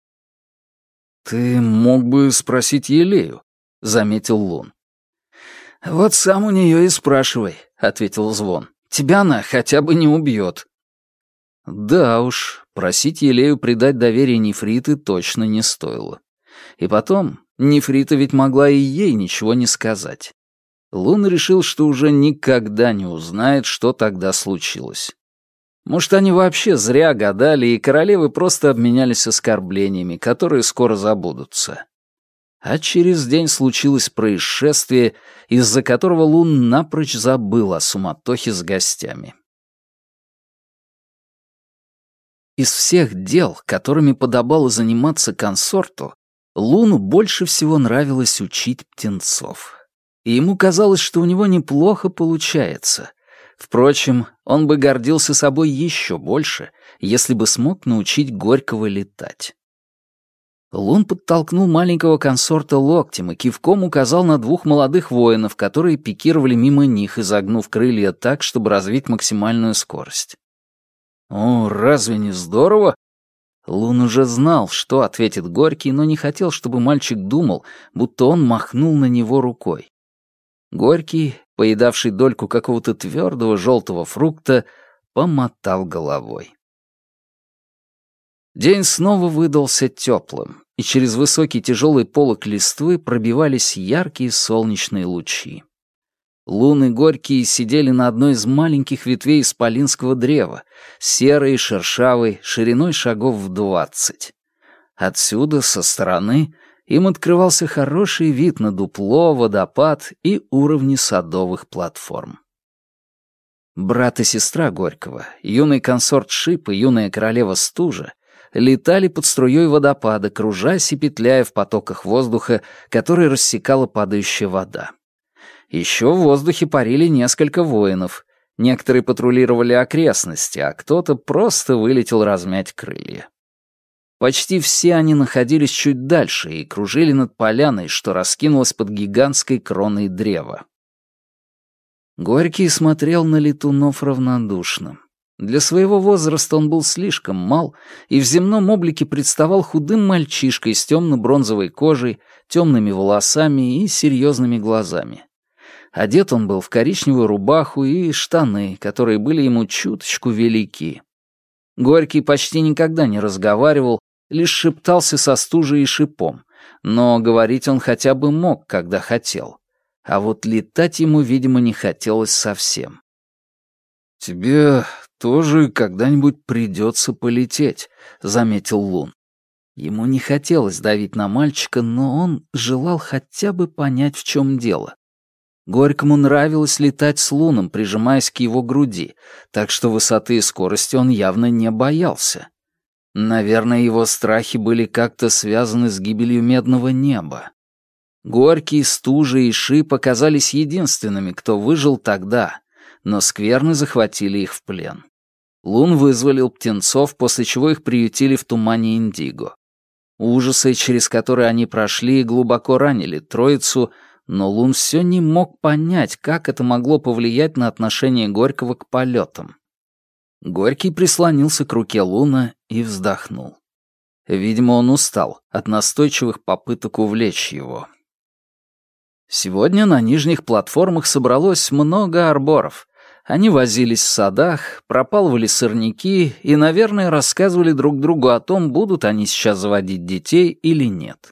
«Ты мог бы спросить Елею», — заметил Лун. «Вот сам у нее и спрашивай», — ответил Звон. «Тебя она хотя бы не убьет». «Да уж», просить Елею придать доверие Нефриты точно не стоило. И потом, Нефрита ведь могла и ей ничего не сказать. Лун решил, что уже никогда не узнает, что тогда случилось. Может, они вообще зря гадали, и королевы просто обменялись оскорблениями, которые скоро забудутся. А через день случилось происшествие, из-за которого Лун напрочь забыл о суматохе с гостями. Из всех дел, которыми подобало заниматься консорту, Луну больше всего нравилось учить птенцов. И ему казалось, что у него неплохо получается. Впрочем, он бы гордился собой еще больше, если бы смог научить Горького летать. Лун подтолкнул маленького консорта локтем и кивком указал на двух молодых воинов, которые пикировали мимо них, изогнув крылья так, чтобы развить максимальную скорость. «О, разве не здорово?» Лун уже знал, что ответит Горький, но не хотел, чтобы мальчик думал, будто он махнул на него рукой. Горький, поедавший дольку какого-то твердого желтого фрукта, помотал головой. День снова выдался теплым, и через высокий тяжелый полок листвы пробивались яркие солнечные лучи. Луны горькие сидели на одной из маленьких ветвей исполинского древа, серой и шершавой, шириной шагов в двадцать. Отсюда, со стороны, им открывался хороший вид на дупло, водопад и уровни садовых платформ. Брат и сестра Горького, юный консорт Шип и юная королева Стужа летали под струей водопада, кружась и петляя в потоках воздуха, который рассекала падающая вода. Еще в воздухе парили несколько воинов. Некоторые патрулировали окрестности, а кто-то просто вылетел размять крылья. Почти все они находились чуть дальше и кружили над поляной, что раскинулась под гигантской кроной древа. Горький смотрел на летунов равнодушно. Для своего возраста он был слишком мал и в земном облике представал худым мальчишкой с темно-бронзовой кожей, темными волосами и серьезными глазами. Одет он был в коричневую рубаху и штаны, которые были ему чуточку велики. Горький почти никогда не разговаривал, лишь шептался со стужей и шипом, но говорить он хотя бы мог, когда хотел. А вот летать ему, видимо, не хотелось совсем. «Тебе тоже когда-нибудь придется полететь», — заметил Лун. Ему не хотелось давить на мальчика, но он желал хотя бы понять, в чем дело. Горькому нравилось летать с Луном, прижимаясь к его груди, так что высоты и скорости он явно не боялся. Наверное, его страхи были как-то связаны с гибелью медного неба. Горький, стужи и ши показались единственными, кто выжил тогда, но скверны захватили их в плен. Лун вызволил птенцов, после чего их приютили в тумане Индиго. Ужасы, через которые они прошли, глубоко ранили троицу, но Лун все не мог понять, как это могло повлиять на отношение Горького к полетам. Горький прислонился к руке Луна и вздохнул. Видимо, он устал от настойчивых попыток увлечь его. Сегодня на нижних платформах собралось много арборов. Они возились в садах, пропалывали сорняки и, наверное, рассказывали друг другу о том, будут они сейчас заводить детей или нет.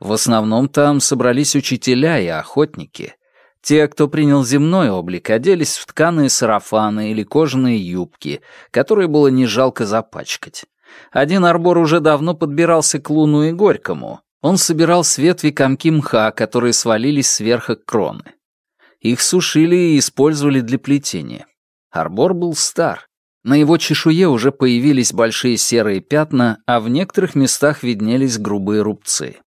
В основном там собрались учителя и охотники. Те, кто принял земной облик, оделись в тканые сарафаны или кожаные юбки, которые было не жалко запачкать. Один арбор уже давно подбирался к Луну и Горькому. Он собирал с ветви комки мха, которые свалились сверху кроны. Их сушили и использовали для плетения. Арбор был стар. На его чешуе уже появились большие серые пятна, а в некоторых местах виднелись грубые рубцы.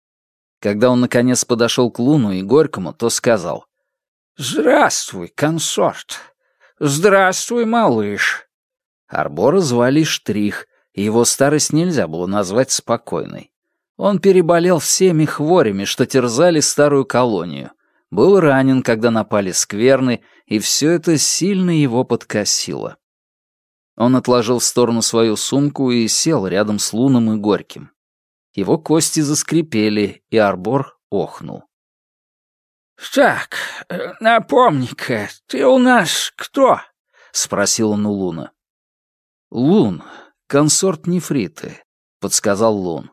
Когда он наконец подошел к Луну и Горькому, то сказал «Здравствуй, консорт! Здравствуй, малыш!» Арбора звали Штрих, и его старость нельзя было назвать спокойной. Он переболел всеми хворями, что терзали старую колонию. Был ранен, когда напали скверны, и все это сильно его подкосило. Он отложил в сторону свою сумку и сел рядом с Луном и Горьким. Его кости заскрипели, и Арбор охнул. «Так, э, напомни-ка, ты у нас кто?» — спросил он у Луна. «Лун, консорт Нефриты», — подсказал Лун.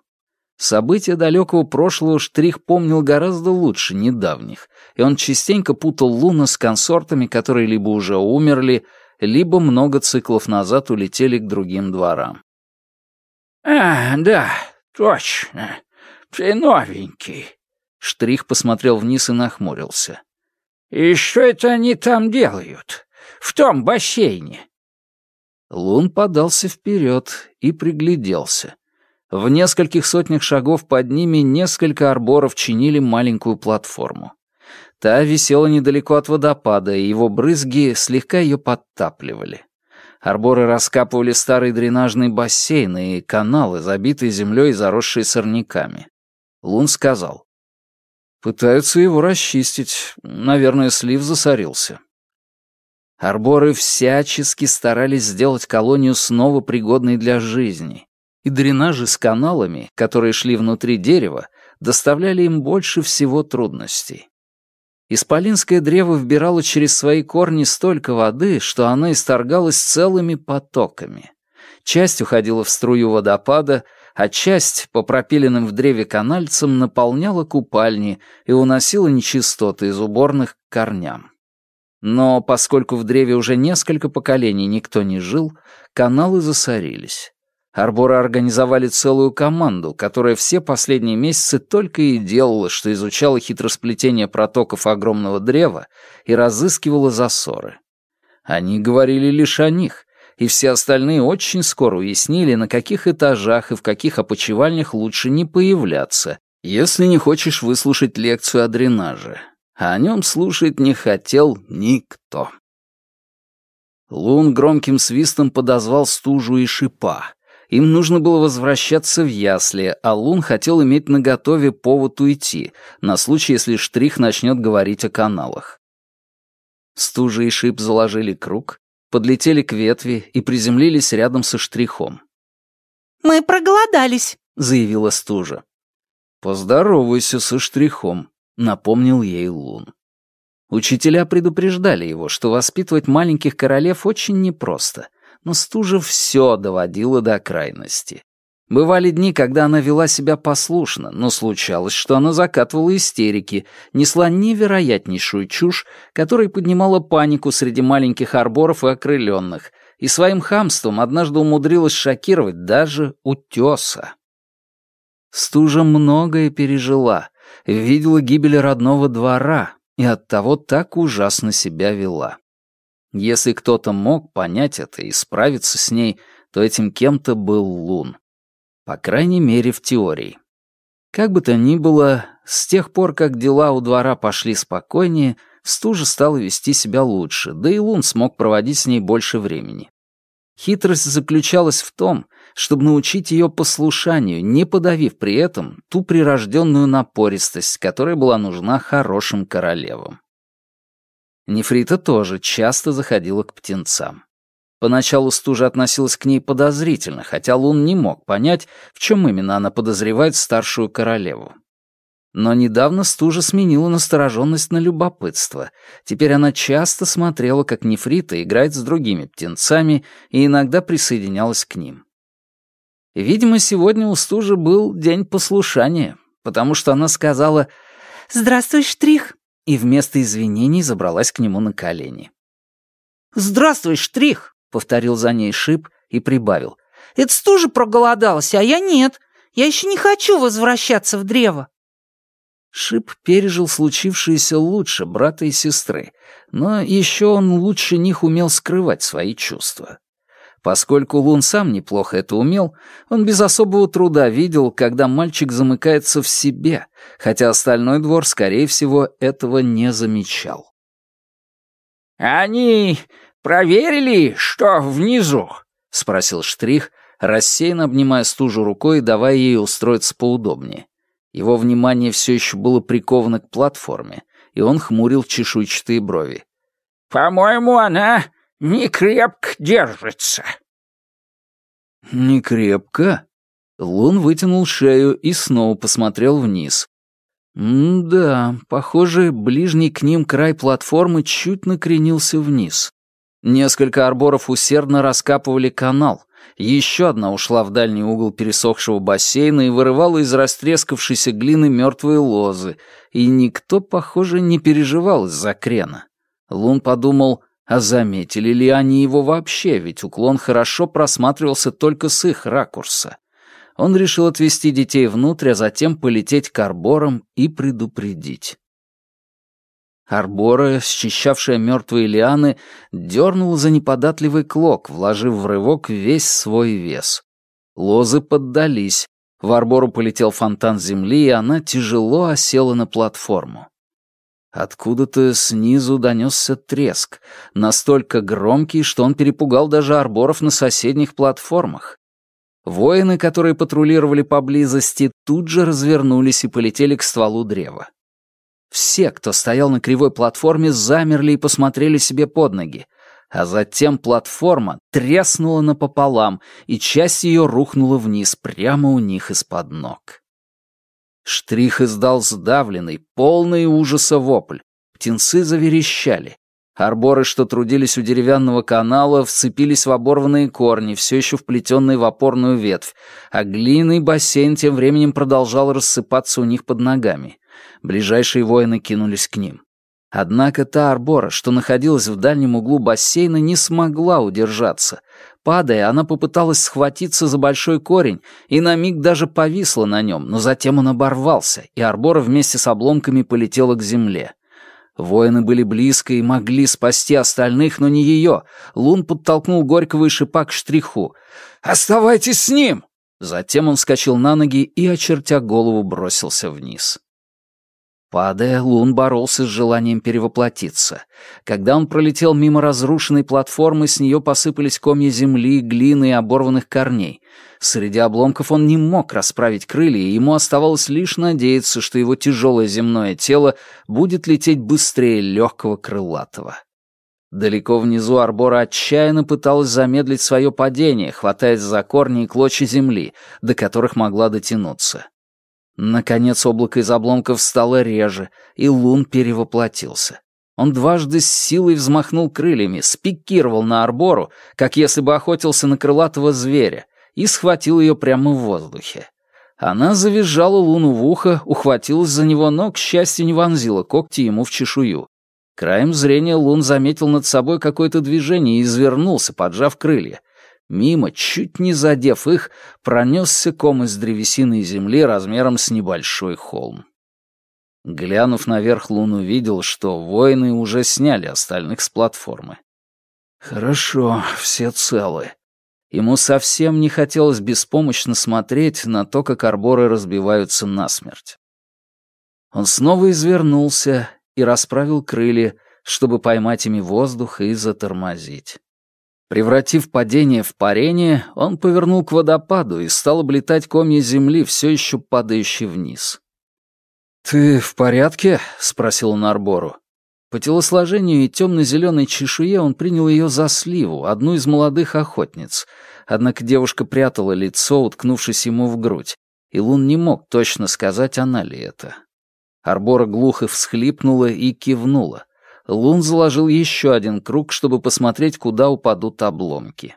События далекого прошлого Штрих помнил гораздо лучше недавних, и он частенько путал Луна с консортами, которые либо уже умерли, либо много циклов назад улетели к другим дворам. «А, да, точно. Ты новенький». Штрих посмотрел вниз и нахмурился. «И что это они там делают? В том бассейне?» Лун подался вперед и пригляделся. В нескольких сотнях шагов под ними несколько арборов чинили маленькую платформу. Та висела недалеко от водопада, и его брызги слегка ее подтапливали. Арборы раскапывали старый дренажный бассейн и каналы, забитые землей и заросшие сорняками. Лун сказал. «Пытаются его расчистить. Наверное, слив засорился». Арборы всячески старались сделать колонию снова пригодной для жизни, и дренажи с каналами, которые шли внутри дерева, доставляли им больше всего трудностей. Исполинское древо вбирало через свои корни столько воды, что она исторгалась целыми потоками. Часть уходила в струю водопада, а часть, по пропиленным в древе канальцам, наполняла купальни и уносила нечистоты из уборных к корням. Но поскольку в древе уже несколько поколений никто не жил, каналы засорились. Арборы организовали целую команду, которая все последние месяцы только и делала, что изучала хитросплетение протоков огромного древа и разыскивала засоры. Они говорили лишь о них, и все остальные очень скоро уяснили, на каких этажах и в каких опочивальнях лучше не появляться, если не хочешь выслушать лекцию о дренаже. А о нем слушать не хотел никто. Лун громким свистом подозвал стужу и шипа. Им нужно было возвращаться в ясли, а Лун хотел иметь наготове повод уйти, на случай, если Штрих начнет говорить о каналах. Стужа и Шип заложили круг, подлетели к ветви и приземлились рядом со Штрихом. «Мы проголодались», — заявила Стужа. «Поздоровайся со Штрихом», — напомнил ей Лун. Учителя предупреждали его, что воспитывать маленьких королев очень непросто — но стужа все доводила до крайности. Бывали дни, когда она вела себя послушно, но случалось, что она закатывала истерики, несла невероятнейшую чушь, которая поднимала панику среди маленьких арборов и окрыленных, и своим хамством однажды умудрилась шокировать даже утеса. Стужа многое пережила, видела гибель родного двора и оттого так ужасно себя вела. Если кто-то мог понять это и справиться с ней, то этим кем-то был Лун. По крайней мере, в теории. Как бы то ни было, с тех пор, как дела у двора пошли спокойнее, стужа стала вести себя лучше, да и Лун смог проводить с ней больше времени. Хитрость заключалась в том, чтобы научить ее послушанию, не подавив при этом ту прирожденную напористость, которая была нужна хорошим королевам. Нефрита тоже часто заходила к птенцам. Поначалу стужа относилась к ней подозрительно, хотя Лун не мог понять, в чем именно она подозревает старшую королеву. Но недавно стужа сменила настороженность на любопытство. Теперь она часто смотрела, как Нефрита играет с другими птенцами и иногда присоединялась к ним. Видимо, сегодня у стужи был день послушания, потому что она сказала «Здравствуй, Штрих, и вместо извинений забралась к нему на колени. «Здравствуй, Штрих!» — повторил за ней Шип и прибавил. «Это тоже проголодался, а я нет. Я еще не хочу возвращаться в древо». Шип пережил случившееся лучше брата и сестры, но еще он лучше них умел скрывать свои чувства. Поскольку Лун сам неплохо это умел, он без особого труда видел, когда мальчик замыкается в себе, хотя остальной двор, скорее всего, этого не замечал. «Они проверили, что внизу?» — спросил Штрих, рассеянно обнимая стужу рукой и давая ей устроиться поудобнее. Его внимание все еще было приковано к платформе, и он хмурил чешуйчатые брови. «По-моему, она не крепко держится». «Не крепко?» Лун вытянул шею и снова посмотрел вниз. «Да, похоже, ближний к ним край платформы чуть накренился вниз. Несколько арборов усердно раскапывали канал, Еще одна ушла в дальний угол пересохшего бассейна и вырывала из растрескавшейся глины мертвые лозы, и никто, похоже, не переживал из-за крена. Лун подумал, а заметили ли они его вообще, ведь уклон хорошо просматривался только с их ракурса. Он решил отвезти детей внутрь, а затем полететь к арборам и предупредить. Арбора, счищавшая мертвые лианы, дернула за неподатливый клок, вложив в рывок весь свой вес. Лозы поддались. В арбору полетел фонтан земли, и она тяжело осела на платформу. Откуда-то снизу донесся треск, настолько громкий, что он перепугал даже арборов на соседних платформах. Воины, которые патрулировали поблизости, тут же развернулись и полетели к стволу древа. Все, кто стоял на кривой платформе, замерли и посмотрели себе под ноги. А затем платформа треснула напополам, и часть ее рухнула вниз прямо у них из-под ног. Штрих издал сдавленный, полный ужаса вопль. Птенцы заверещали. Арборы, что трудились у деревянного канала, вцепились в оборванные корни, все еще вплетенные в опорную ветвь, а глиняный бассейн тем временем продолжал рассыпаться у них под ногами. Ближайшие воины кинулись к ним. Однако та арбора, что находилась в дальнем углу бассейна, не смогла удержаться. Падая, она попыталась схватиться за большой корень и на миг даже повисла на нем, но затем он оборвался, и арбора вместе с обломками полетела к земле. Воины были близко и могли спасти остальных, но не ее. Лун подтолкнул Горького и Шипа к штриху. «Оставайтесь с ним!» Затем он вскочил на ноги и, очертя голову, бросился вниз. Падая, Лун боролся с желанием перевоплотиться. Когда он пролетел мимо разрушенной платформы, с нее посыпались комья земли, глины и оборванных корней. Среди обломков он не мог расправить крылья, и ему оставалось лишь надеяться, что его тяжелое земное тело будет лететь быстрее легкого крылатого. Далеко внизу Арбора отчаянно пыталась замедлить свое падение, хватаясь за корни и клочья земли, до которых могла дотянуться. Наконец облако из обломков стало реже, и лун перевоплотился. Он дважды с силой взмахнул крыльями, спикировал на арбору, как если бы охотился на крылатого зверя, и схватил ее прямо в воздухе. Она завизжала луну в ухо, ухватилась за него, но, к счастью, не вонзила когти ему в чешую. Краем зрения Лун заметил над собой какое-то движение и извернулся, поджав крылья. Мимо, чуть не задев их, пронесся ком из древесины и земли размером с небольшой холм. Глянув наверх, Лун увидел, что воины уже сняли остальных с платформы. Хорошо, все целы. Ему совсем не хотелось беспомощно смотреть на то, как арборы разбиваются насмерть. Он снова извернулся и расправил крылья, чтобы поймать ими воздух и затормозить. Превратив падение в парение, он повернул к водопаду и стал облетать комья земли, все еще падающие вниз. «Ты в порядке?» — спросил он Арбору. По телосложению и темно-зеленой чешуе он принял ее за сливу, одну из молодых охотниц. Однако девушка прятала лицо, уткнувшись ему в грудь, и Лун не мог точно сказать, она ли это. Арбора глухо всхлипнула и кивнула. Лун заложил еще один круг, чтобы посмотреть, куда упадут обломки.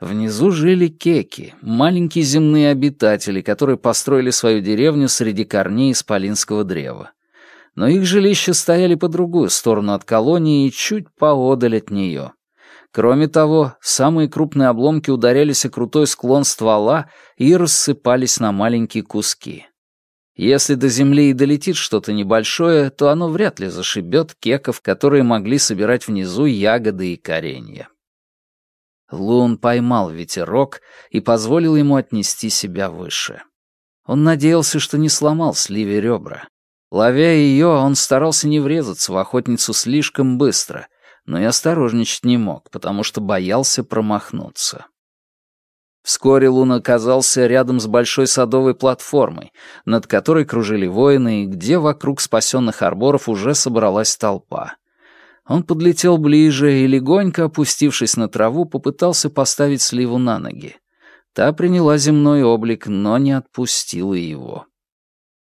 Внизу жили кеки, маленькие земные обитатели, которые построили свою деревню среди корней исполинского древа. Но их жилища стояли по другую сторону от колонии и чуть поодаль от нее. Кроме того, самые крупные обломки ударялись о крутой склон ствола и рассыпались на маленькие куски. Если до земли и долетит что-то небольшое, то оно вряд ли зашибет кеков, которые могли собирать внизу ягоды и коренья. Лун поймал ветерок и позволил ему отнести себя выше. Он надеялся, что не сломал сливе ребра. Ловя ее, он старался не врезаться в охотницу слишком быстро, но и осторожничать не мог, потому что боялся промахнуться. Вскоре Лун оказался рядом с большой садовой платформой, над которой кружили воины и где вокруг спасенных арборов уже собралась толпа. Он подлетел ближе и, легонько опустившись на траву, попытался поставить сливу на ноги. Та приняла земной облик, но не отпустила его.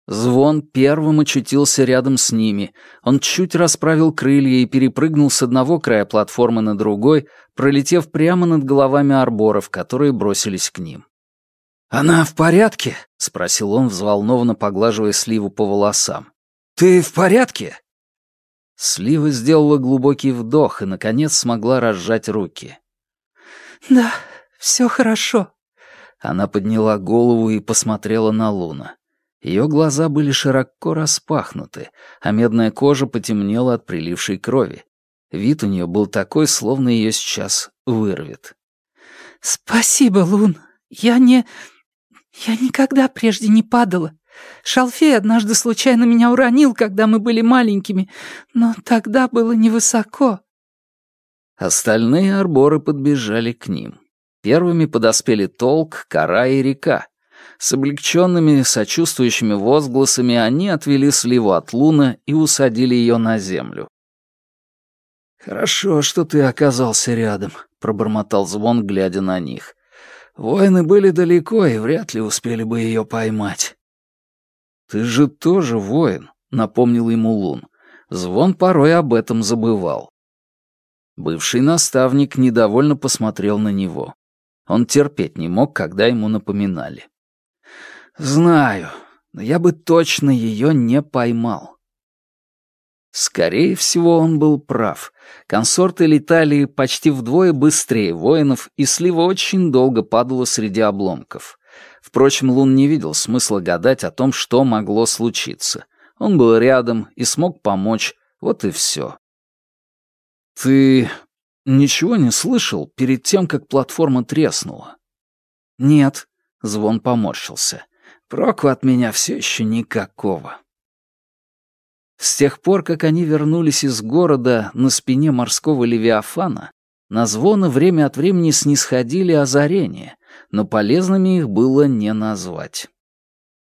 Звон первым очутился рядом с ними. Он чуть расправил крылья и перепрыгнул с одного края платформы на другой, пролетев прямо над головами арборов, которые бросились к ним. «Она в порядке?» — спросил он, взволнованно поглаживая сливу по волосам. «Ты в порядке?» Слива сделала глубокий вдох и, наконец, смогла разжать руки. «Да, все хорошо». Она подняла голову и посмотрела на Луна. Ее глаза были широко распахнуты, а медная кожа потемнела от прилившей крови. Вид у нее был такой, словно ее сейчас вырвет. «Спасибо, Лун. Я не... Я никогда прежде не падала. Шалфей однажды случайно меня уронил, когда мы были маленькими, но тогда было невысоко». Остальные арборы подбежали к ним. Первыми подоспели Толк, Кора и Река. С облегченными, сочувствующими возгласами они отвели сливу от Луна и усадили ее на землю. «Хорошо, что ты оказался рядом», — пробормотал Звон, глядя на них. «Воины были далеко и вряд ли успели бы ее поймать». «Ты же тоже воин», — напомнил ему Лун. Звон порой об этом забывал. Бывший наставник недовольно посмотрел на него. Он терпеть не мог, когда ему напоминали. Знаю, но я бы точно ее не поймал. Скорее всего, он был прав. Консорты летали почти вдвое быстрее воинов, и слива очень долго падала среди обломков. Впрочем, Лун не видел смысла гадать о том, что могло случиться. Он был рядом и смог помочь, вот и все. «Ты ничего не слышал перед тем, как платформа треснула?» «Нет», — Звон поморщился. Проку от меня все еще никакого. С тех пор, как они вернулись из города на спине морского левиафана, на звоны время от времени снисходили озарения, но полезными их было не назвать.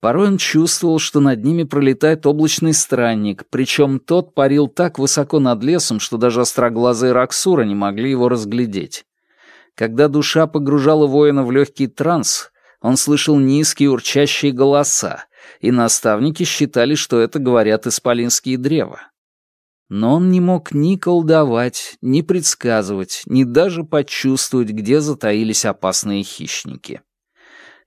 Порой он чувствовал, что над ними пролетает облачный странник, причем тот парил так высоко над лесом, что даже остроглазые Раксура не могли его разглядеть. Когда душа погружала воина в легкий транс, он слышал низкие урчащие голоса, и наставники считали, что это говорят исполинские древа. Но он не мог ни колдовать, ни предсказывать, ни даже почувствовать, где затаились опасные хищники.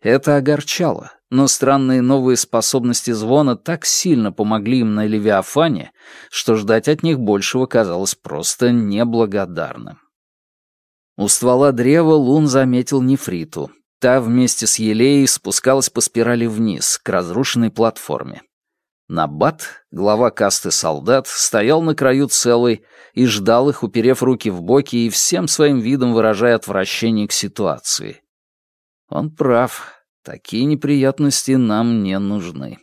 Это огорчало, но странные новые способности звона так сильно помогли им на Левиафане, что ждать от них большего казалось просто неблагодарным. У ствола древа Лун заметил нефриту, Та вместе с Елеей спускалась по спирали вниз, к разрушенной платформе. Набат, глава касты солдат, стоял на краю целый и ждал их, уперев руки в боки и всем своим видом выражая отвращение к ситуации. Он прав, такие неприятности нам не нужны.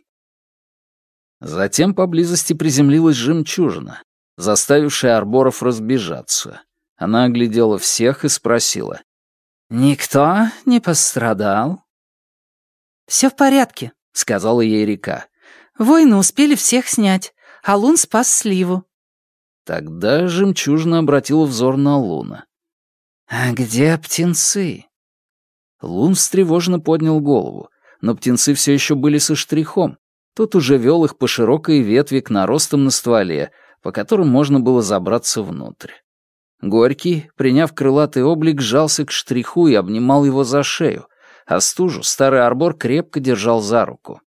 Затем поблизости приземлилась жемчужина, заставившая арборов разбежаться. Она оглядела всех и спросила. «Никто не пострадал?» «Все в порядке», — сказала ей река. «Воины успели всех снять, а Лун спас сливу». Тогда жемчужина обратила взор на Луна. «А где птенцы?» Лун встревоженно поднял голову, но птенцы все еще были со штрихом. Тот уже вел их по широкой ветви к наростам на стволе, по которым можно было забраться внутрь. Горький, приняв крылатый облик, сжался к штриху и обнимал его за шею, а стужу старый арбор крепко держал за руку.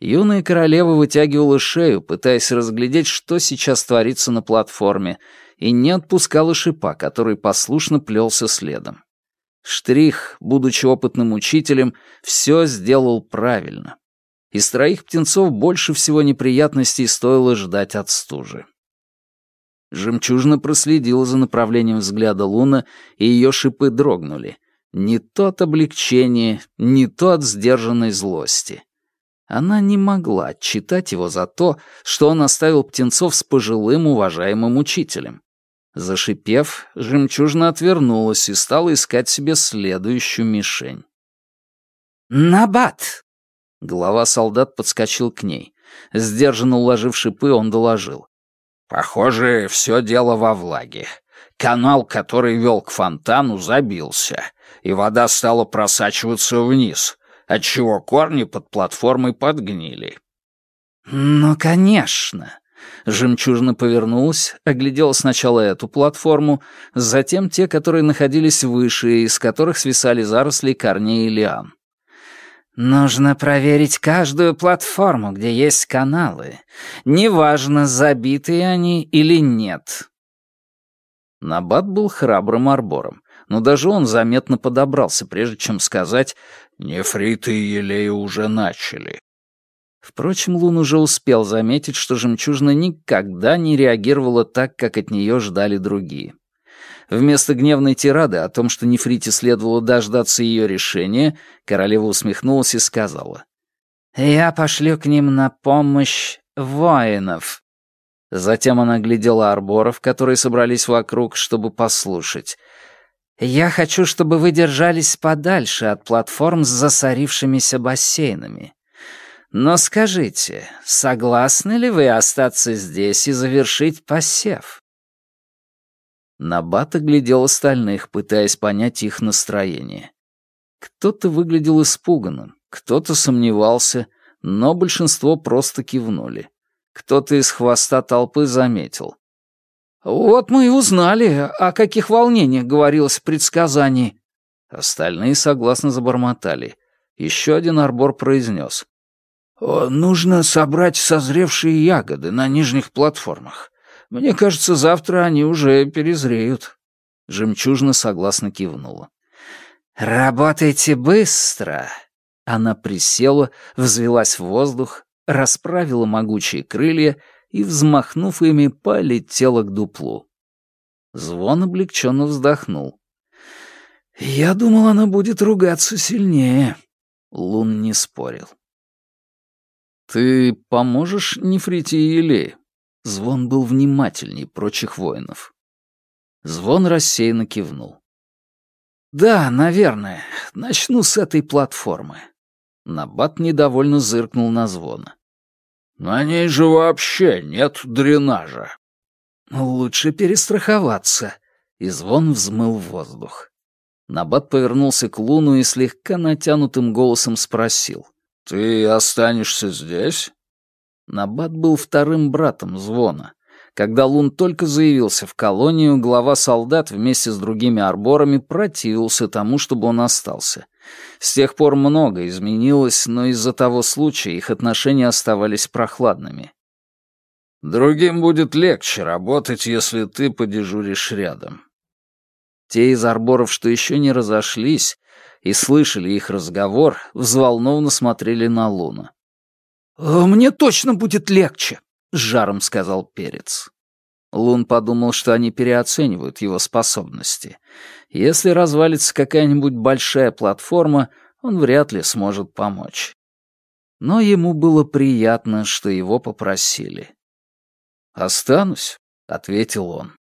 Юная королева вытягивала шею, пытаясь разглядеть, что сейчас творится на платформе, и не отпускала шипа, который послушно плелся следом. Штрих, будучи опытным учителем, все сделал правильно. Из троих птенцов больше всего неприятностей стоило ждать от стужи. Жемчужина проследила за направлением взгляда Луна, и ее шипы дрогнули. Не то от облегчения, не то от сдержанной злости. Она не могла читать его за то, что он оставил птенцов с пожилым уважаемым учителем. Зашипев, жемчужина отвернулась и стала искать себе следующую мишень. «Набат!» Глава солдат подскочил к ней. Сдержанно уложив шипы, он доложил. Похоже, все дело во влаге. Канал, который вел к фонтану, забился, и вода стала просачиваться вниз, отчего корни под платформой подгнили. «Ну, конечно!» Жемчужина повернулась, оглядела сначала эту платформу, затем те, которые находились выше, из которых свисали заросли корней и лиан. «Нужно проверить каждую платформу, где есть каналы. Неважно, забиты они или нет». Набат был храбрым арбором, но даже он заметно подобрался, прежде чем сказать «Нефриты и елеи уже начали». Впрочем, Лун уже успел заметить, что жемчужина никогда не реагировала так, как от нее ждали другие. Вместо гневной тирады о том, что Нефрите следовало дождаться ее решения, королева усмехнулась и сказала. «Я пошлю к ним на помощь воинов». Затем она глядела арборов, которые собрались вокруг, чтобы послушать. «Я хочу, чтобы вы держались подальше от платформ с засорившимися бассейнами. Но скажите, согласны ли вы остаться здесь и завершить посев?» Набат оглядел остальных, пытаясь понять их настроение. Кто-то выглядел испуганным, кто-то сомневался, но большинство просто кивнули. Кто-то из хвоста толпы заметил. «Вот мы и узнали, о каких волнениях говорилось в предсказании». Остальные согласно забормотали. Еще один арбор произнес. «Нужно собрать созревшие ягоды на нижних платформах. Мне кажется, завтра они уже перезреют». Жемчужина согласно кивнула. «Работайте быстро!» Она присела, взвелась в воздух, расправила могучие крылья и, взмахнув ими, полетела к дуплу. Звон облегченно вздохнул. «Я думал, она будет ругаться сильнее». Лун не спорил. «Ты поможешь Нефрите и Елее?» Звон был внимательней прочих воинов. Звон рассеянно кивнул. «Да, наверное. Начну с этой платформы». Набат недовольно зыркнул на звона. «На ней же вообще нет дренажа». «Лучше перестраховаться». И звон взмыл в воздух. Набат повернулся к Луну и слегка натянутым голосом спросил. «Ты останешься здесь?» Набат был вторым братом Звона. Когда Лун только заявился в колонию, глава солдат вместе с другими арборами противился тому, чтобы он остался. С тех пор много изменилось, но из-за того случая их отношения оставались прохладными. «Другим будет легче работать, если ты подежуришь рядом». Те из арборов, что еще не разошлись, и слышали их разговор, взволнованно смотрели на Луна. «Э, «Мне точно будет легче», — с жаром сказал Перец. Лун подумал, что они переоценивают его способности. Если развалится какая-нибудь большая платформа, он вряд ли сможет помочь. Но ему было приятно, что его попросили. «Останусь», — ответил он.